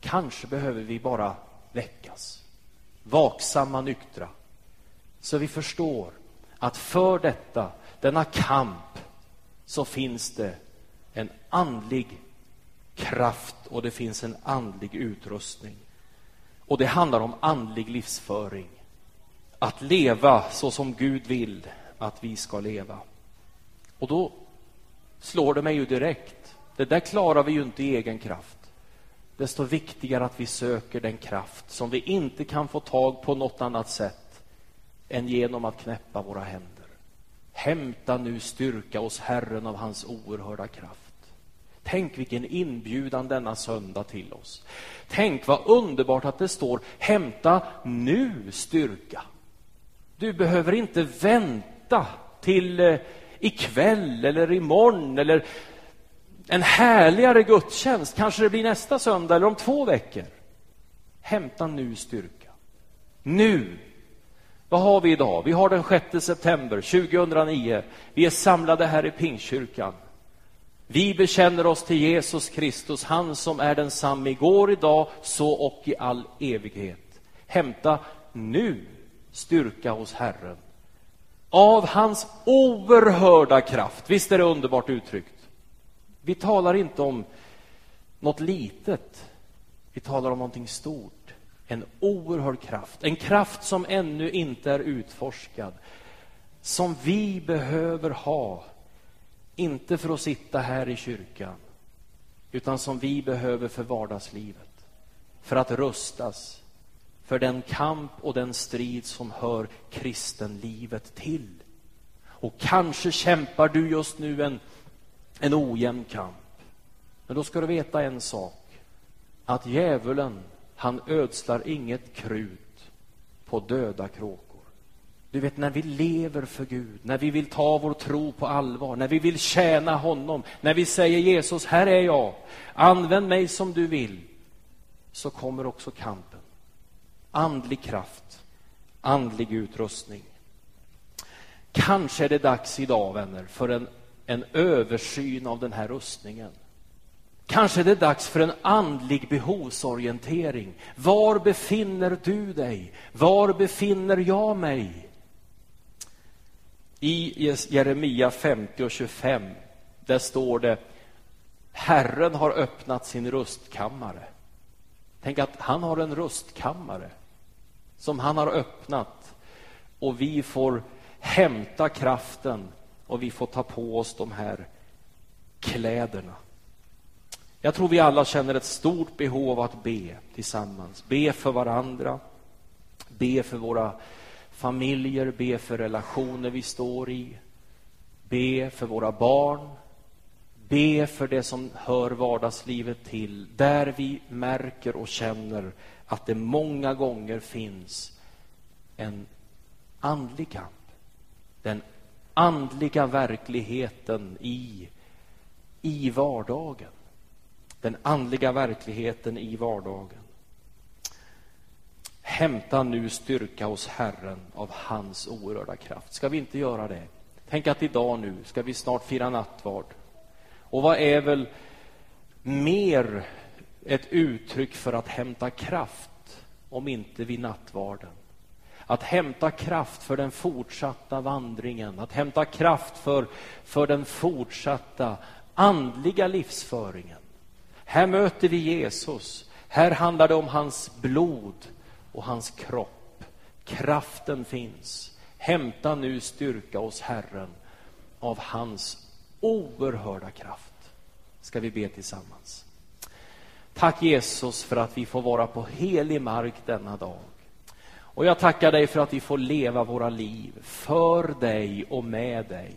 Kanske behöver vi bara väckas, vaksamma, nyktra, så vi förstår att för detta, denna kamp, så finns det en andlig kraft och det finns en andlig utrustning. Och det handlar om andlig livsföring. Att leva så som Gud vill att vi ska leva. Och då slår det mig ju direkt. Det där klarar vi ju inte i egen kraft. Desto viktigare att vi söker den kraft som vi inte kan få tag på något annat sätt än genom att knäppa våra händer. Hämta nu styrka hos Herren av hans oerhörda kraft. Tänk vilken inbjudan denna söndag till oss. Tänk vad underbart att det står hämta nu styrka. Du behöver inte vänta till eh, ikväll eller imorgon eller en härligare gudstjänst. Kanske det blir nästa söndag eller om två veckor. Hämta nu styrka. Nu Vad har vi idag? Vi har den 6 september 2009. Vi är samlade här i Pingstkyrkan. Vi bekänner oss till Jesus Kristus, han som är densamme igår, idag, så och i all evighet. Hämta nu styrka hos Herren. Av hans oerhörda kraft. Visst är det underbart uttryckt? Vi talar inte om något litet. Vi talar om någonting stort. En oerhörd kraft. En kraft som ännu inte är utforskad. Som vi behöver ha. Inte för att sitta här i kyrkan. Utan som vi behöver för vardagslivet. För att rustas för den kamp och den strid som hör kristenlivet till. Och kanske kämpar du just nu en, en ojämn kamp. Men då ska du veta en sak. Att djävulen, han ödslar inget krut på döda kråkor. Du vet, när vi lever för Gud, när vi vill ta vår tro på allvar, när vi vill tjäna honom, när vi säger Jesus, här är jag, använd mig som du vill, så kommer också kampen. Andlig kraft, andlig utrustning. Kanske är det dags idag, vänner, för en, en översyn av den här rustningen. Kanske är det dags för en andlig behovsorientering. Var befinner du dig? Var befinner jag mig? I Jeremia 50 och 25, där står det Herren har öppnat sin rustkammare. Tänk att han har en rustkammare som han har öppnat och vi får hämta kraften och vi får ta på oss de här kläderna. Jag tror vi alla känner ett stort behov av att be tillsammans. Be för varandra, be för våra familjer, be för relationer vi står i, be för våra barn, be för det som hör vardagslivet till, där vi märker och känner att det många gånger finns en andlig kamp. Den andliga verkligheten i, i vardagen. Den andliga verkligheten i vardagen. Hämta nu styrka hos Herren av hans oerhörda kraft. Ska vi inte göra det? Tänk att idag nu ska vi snart fira nattvard. Och vad är väl mer ett uttryck för att hämta kraft, om inte vid nattvarden. Att hämta kraft för den fortsatta vandringen, att hämta kraft för, för den fortsatta andliga livsföringen. Här möter vi Jesus. Här handlar det om hans blod och hans kropp. Kraften finns. Hämta nu styrka hos Herren av hans oerhörda kraft. Ska vi be tillsammans. Tack Jesus för att vi får vara på helig mark denna dag. Och jag tackar dig för att vi får leva våra liv för dig och med dig.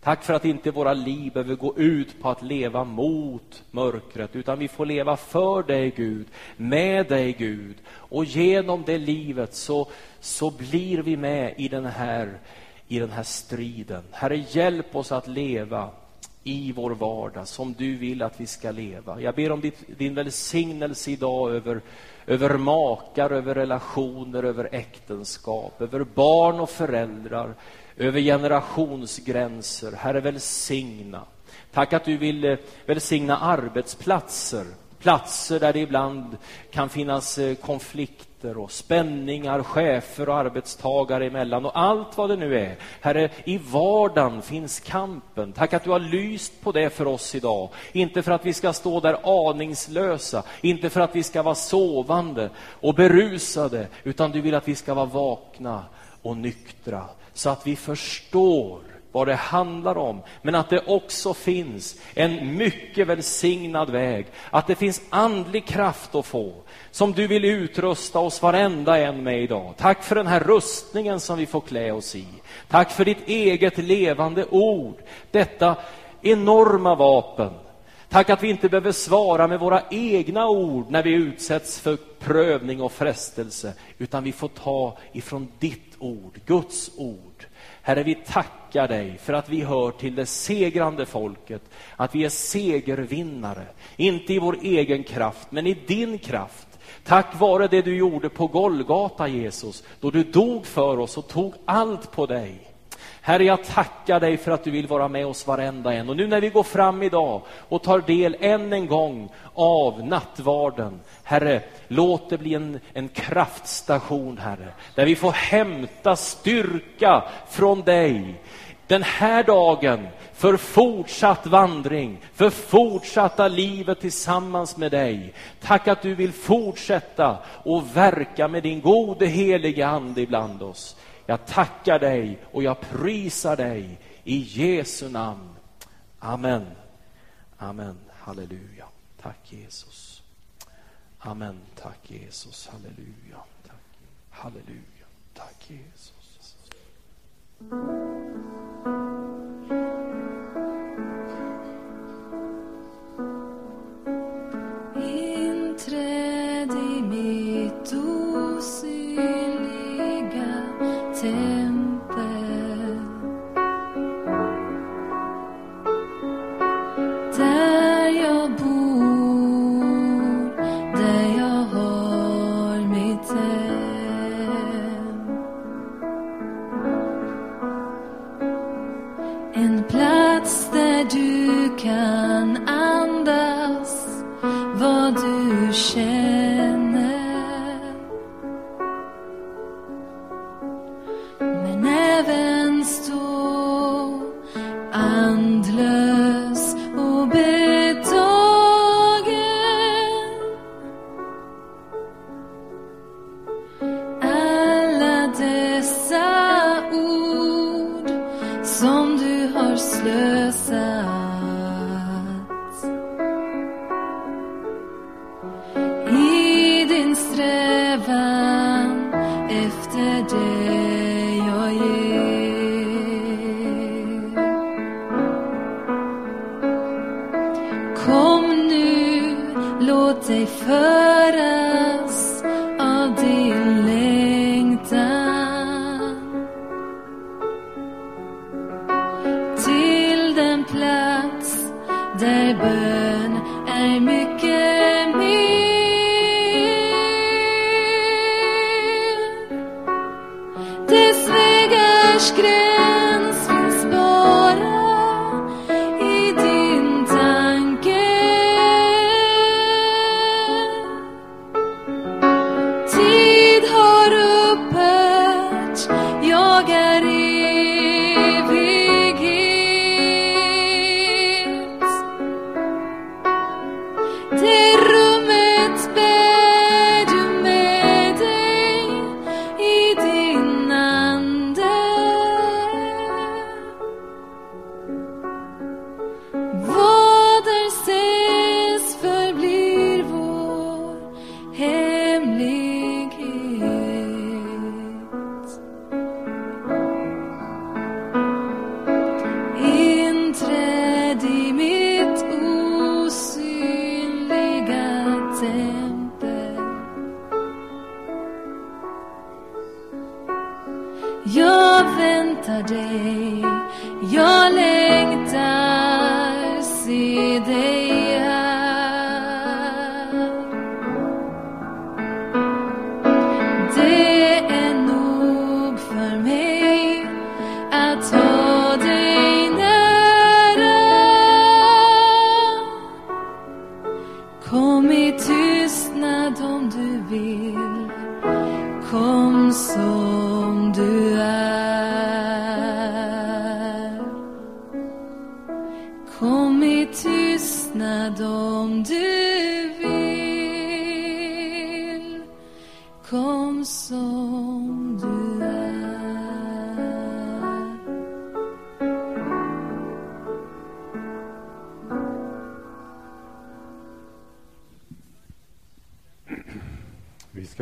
Tack för att inte våra liv behöver gå ut på att leva mot mörkret, utan vi får leva för dig, Gud, med dig, Gud. Och genom det livet så, så blir vi med i den, här, i den här striden. Herre, hjälp oss att leva i vår vardag som du vill att vi ska leva. Jag ber om ditt, din välsignelse idag över, över makar, över relationer, över äktenskap, över barn och föräldrar, över generationsgränser. Herre, välsigna. Tack att du vill eh, välsigna arbetsplatser, platser där det ibland kan finnas eh, konflikter konflikter och spänningar chefer och arbetstagare emellan och allt vad det nu är. Herre, i vardagen finns kampen. Tack att du har lyst på det för oss idag. Inte för att vi ska stå där aningslösa, inte för att vi ska vara sovande och berusade, utan du vill att vi ska vara vakna och nyktra så att vi förstår vad det handlar om, men att det också finns en mycket välsignad väg, att det finns andlig kraft att få, som du vill utrusta oss varenda en med idag. Tack för den här rustningen som vi får klä oss i. Tack för ditt eget levande ord, detta enorma vapen. Tack att vi inte behöver svara med våra egna ord när vi utsätts för prövning och frestelse, utan vi får ta ifrån ditt ord, Guds ord. Herre, vi tackar dig för att vi hör till det segrande folket, att vi är segervinnare, inte i vår egen kraft, men i din kraft Tack vare det du gjorde på Golgata, Jesus, då du dog för oss och tog allt på dig. Herre, jag tackar dig för att du vill vara med oss varenda en. Och nu när vi går fram idag och tar del än en gång av nattvarden, Herre, låt det bli en, en kraftstation, Herre, där vi får hämta styrka från dig den här dagen för fortsatt vandring, för fortsatta livet tillsammans med dig. Tack att du vill fortsätta och verka med din gode helige Ande ibland oss. Jag tackar dig och jag prisar dig i Jesu namn. Amen. Amen. Halleluja. Tack Jesus. Amen. Tack Jesus. Halleluja. Tack. Halleluja. Inträd i mitt osynliga tält. Har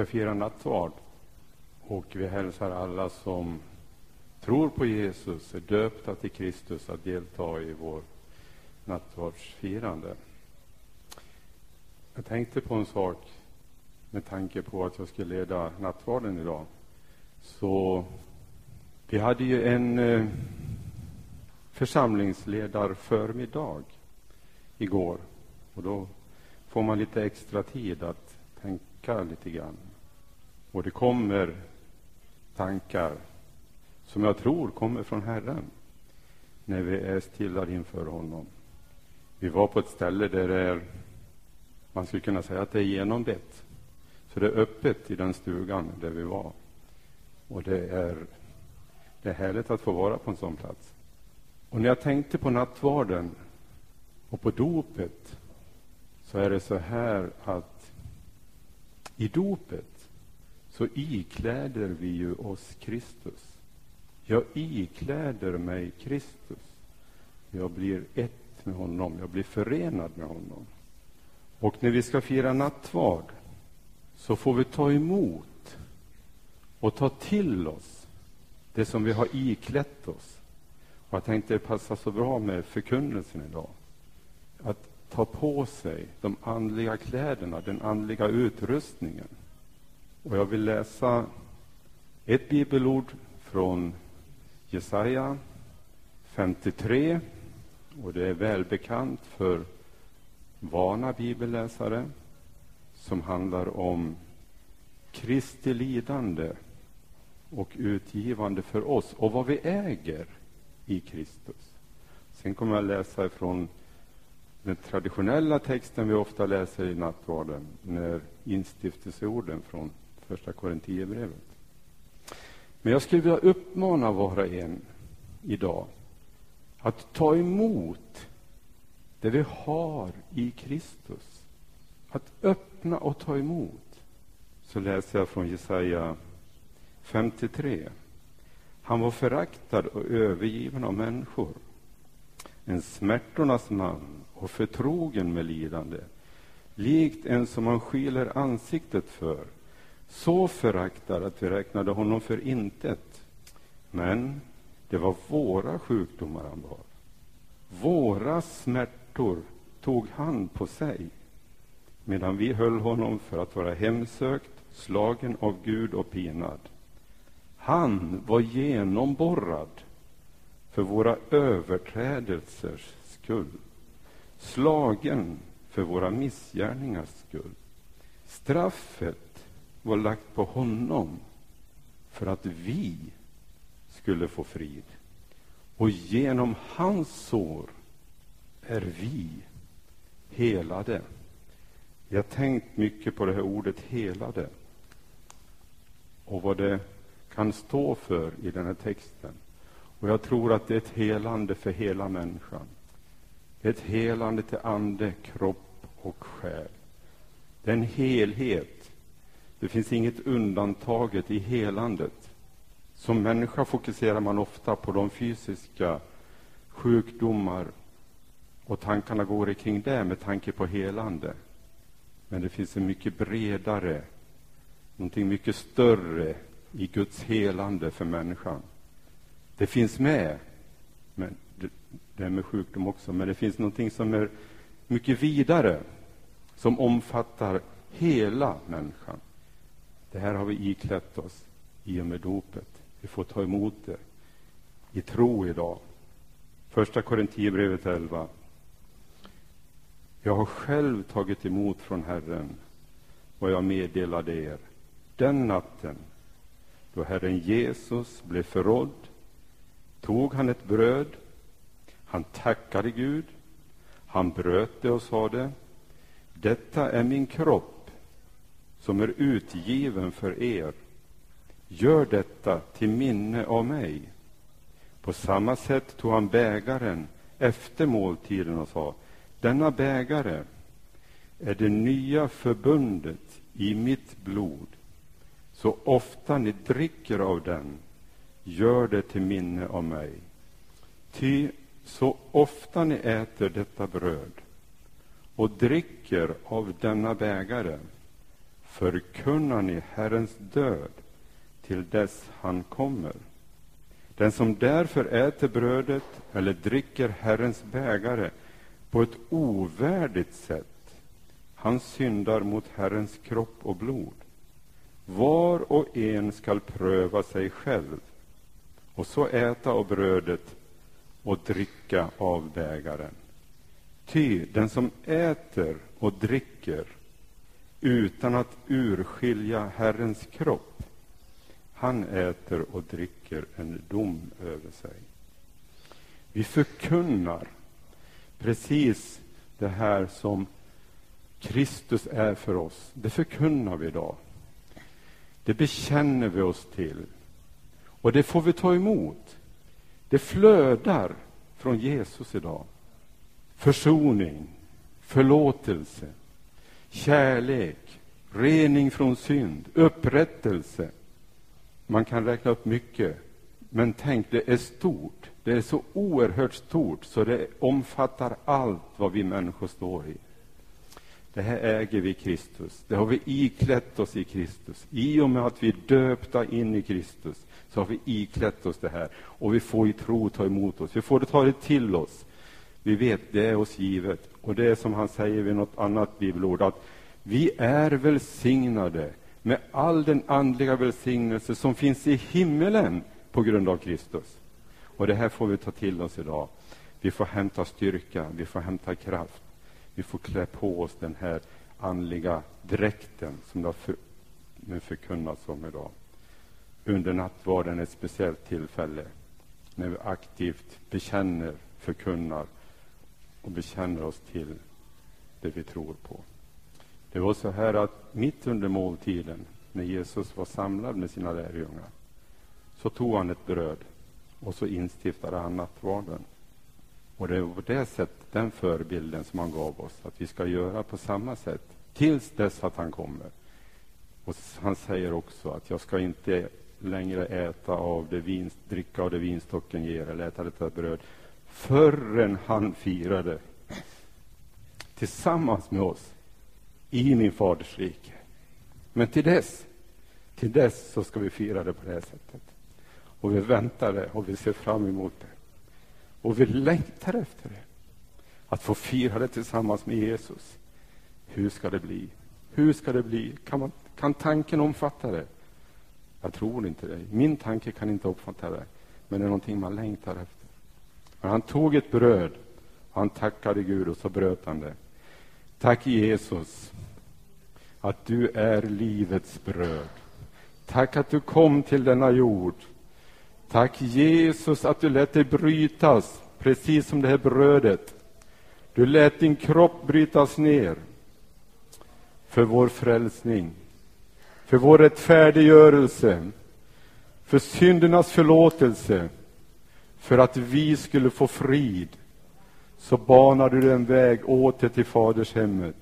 ska fira nattvard och vi hälsar alla som tror på Jesus, är döpta till Kristus att delta i vår nattvardsfirande. Jag tänkte på en sak med tanke på att jag ska leda nattvarden idag. Så vi hade ju en eh, församlingsledarförmiddag igår och då får man lite extra tid att tänka lite grann. Och det kommer tankar som jag tror kommer från Herren när vi är stilla inför honom. Vi var på ett ställe där det är, man skulle kunna säga att det är genombett. Så det är öppet i den stugan där vi var. Och det är, det är härligt att få vara på en sån plats. Och när jag tänkte på nattvarden och på dopet så är det så här att i dopet så ikläder vi ju oss Kristus. Jag ikläder mig Kristus. Jag blir ett med honom, jag blir förenad med honom. Och när vi ska fira nattvard så får vi ta emot och ta till oss det som vi har iklätt oss. Och jag tänkte det passar så bra med förkunnelsen idag. Att ta på sig de andliga kläderna, den andliga utrustningen. Och jag vill läsa ett bibelord från Jesaja 53. Och det är välbekant för vana bibelläsare som handlar om Kristi lidande och utgivande för oss och vad vi äger i Kristus. Sen kommer jag läsa ifrån den traditionella texten vi ofta läser i nattvarden, när instiftelseorden från första Korinthierbrevet. Men jag skulle vilja uppmana var och en idag att ta emot det vi har i Kristus. Att öppna och ta emot. Så läser jag från Jesaja 53. Han var föraktad och övergiven av människor. En smärtornas man och förtrogen med lidande. Likt en som man skyler ansiktet för. Så föraktad att vi räknade honom för intet. Men det var våra sjukdomar han bar. Våra smärtor tog han på sig medan vi höll honom för att vara hemsökt, slagen av Gud och pinad. Han var genomborrad för våra överträdelsers skull, slagen för våra missgärningars skull. Straffet var lagt på honom för att vi skulle få frid. Och genom hans sår är vi helade. Jag har tänkt mycket på det här ordet helade och vad det kan stå för i den här texten. Och jag tror att det är ett helande för hela människan. Ett helande till ande, kropp och själ. Det är en helhet. Det finns inget undantaget i helandet. Som människa fokuserar man ofta på de fysiska sjukdomar och tankarna går kring det med tanke på helande. Men det finns en mycket bredare, någonting mycket större i Guds helande för människan. Det finns med, men det, är med sjukdom också, men det finns någonting som är mycket vidare, som omfattar hela människan. Det här har vi iklätt oss i och med dopet. Vi får ta emot det i tro idag. Första Korinthierbrevet 11. Jag har själv tagit emot från Herren vad jag meddelade er. Den natten då Herren Jesus blev förrådd tog han ett bröd, han tackade Gud, han bröt det och sade Detta är min kropp som är utgiven för er. Gör detta till minne av mig. På samma sätt tog han bägaren efter måltiden och sa Denna bägare är det nya förbundet i mitt blod. Så ofta ni dricker av den, gör det till minne av mig. Ty så ofta ni äter detta bröd och dricker av denna bägare förkunnar ni Herrens död till dess han kommer. Den som därför äter brödet eller dricker Herrens bägare på ett ovärdigt sätt, han syndar mot Herrens kropp och blod. Var och en skall pröva sig själv och så äta av brödet och dricka av bägaren. Ty den som äter och dricker utan att urskilja Herrens kropp. Han äter och dricker en dom över sig. Vi förkunnar precis det här som Kristus är för oss. Det förkunnar vi idag. Det bekänner vi oss till. Och det får vi ta emot. Det flödar från Jesus idag. Försoning, förlåtelse, kärlek, rening från synd, upprättelse. Man kan räkna upp mycket, men tänk, det är stort. Det är så oerhört stort så det omfattar allt vad vi människor står i. Det här äger vi Kristus. Det har vi iklätt oss i Kristus. I och med att vi är döpta in i Kristus så har vi iklätt oss det här. Och vi får i tro ta emot oss. Vi får det ta det till oss. Vi vet, det är oss givet. Och det är som han säger vid något annat bibelord, att vi är välsignade med all den andliga välsignelse som finns i himmelen på grund av Kristus. Och det här får vi ta till oss idag. Vi får hämta styrka, vi får hämta kraft. Vi får klä på oss den här andliga dräkten som det har för, förkunnats om idag. Under nattvarden är ett speciellt tillfälle när vi aktivt bekänner, förkunnar och bekänner oss till det vi tror på. Det var så här att mitt under måltiden, när Jesus var samlad med sina lärjungar, så tog han ett bröd och så instiftade han nattvarden. Och det var på det sättet, den förebilden som han gav oss, att vi ska göra på samma sätt tills dess att han kommer. Och han säger också att jag ska inte längre äta av det vin, dricka av det vinstocken ger eller äta detta bröd förrän han firade tillsammans med oss i min faders rike. Men till dess, till dess så ska vi fira det på det här sättet. Och vi väntar det och vi ser fram emot det. Och vi längtar efter det. Att få fira det tillsammans med Jesus. Hur ska det bli? Hur ska det bli? Kan, man, kan tanken omfatta det? Jag tror inte det. Min tanke kan inte omfatta det. Men det är någonting man längtar efter. Men han tog ett bröd, han tackade Gud och så bröt han det. Tack Jesus att du är livets bröd. Tack att du kom till denna jord. Tack Jesus att du lät dig brytas, precis som det här brödet. Du lät din kropp brytas ner för vår frälsning, för vår rättfärdiggörelse, för syndernas förlåtelse, för att vi skulle få frid. Så banar du en väg åter till fadershemmet.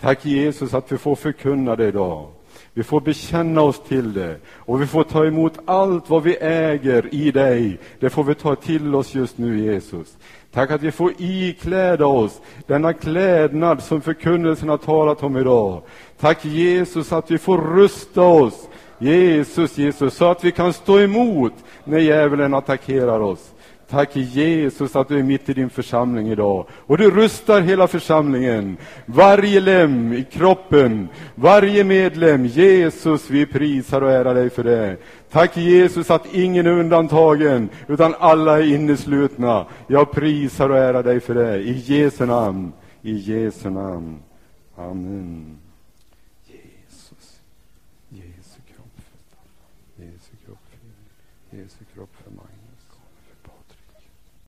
Tack Jesus att vi får förkunna det idag. Vi får bekänna oss till det och vi får ta emot allt vad vi äger i dig. Det får vi ta till oss just nu Jesus. Tack att vi får ikläda oss denna klädnad som förkunnelsen har talat om idag. Tack Jesus att vi får rusta oss, Jesus, Jesus, så att vi kan stå emot när djävulen attackerar oss. Tack Jesus att du är mitt i din församling idag. Och du rustar hela församlingen. Varje lem i kroppen, varje medlem. Jesus, vi prisar och ärar dig för det. Tack Jesus att ingen är undantagen, utan alla är inneslutna. Jag prisar och ärar dig för det. I Jesu namn. I Jesu namn. Amen.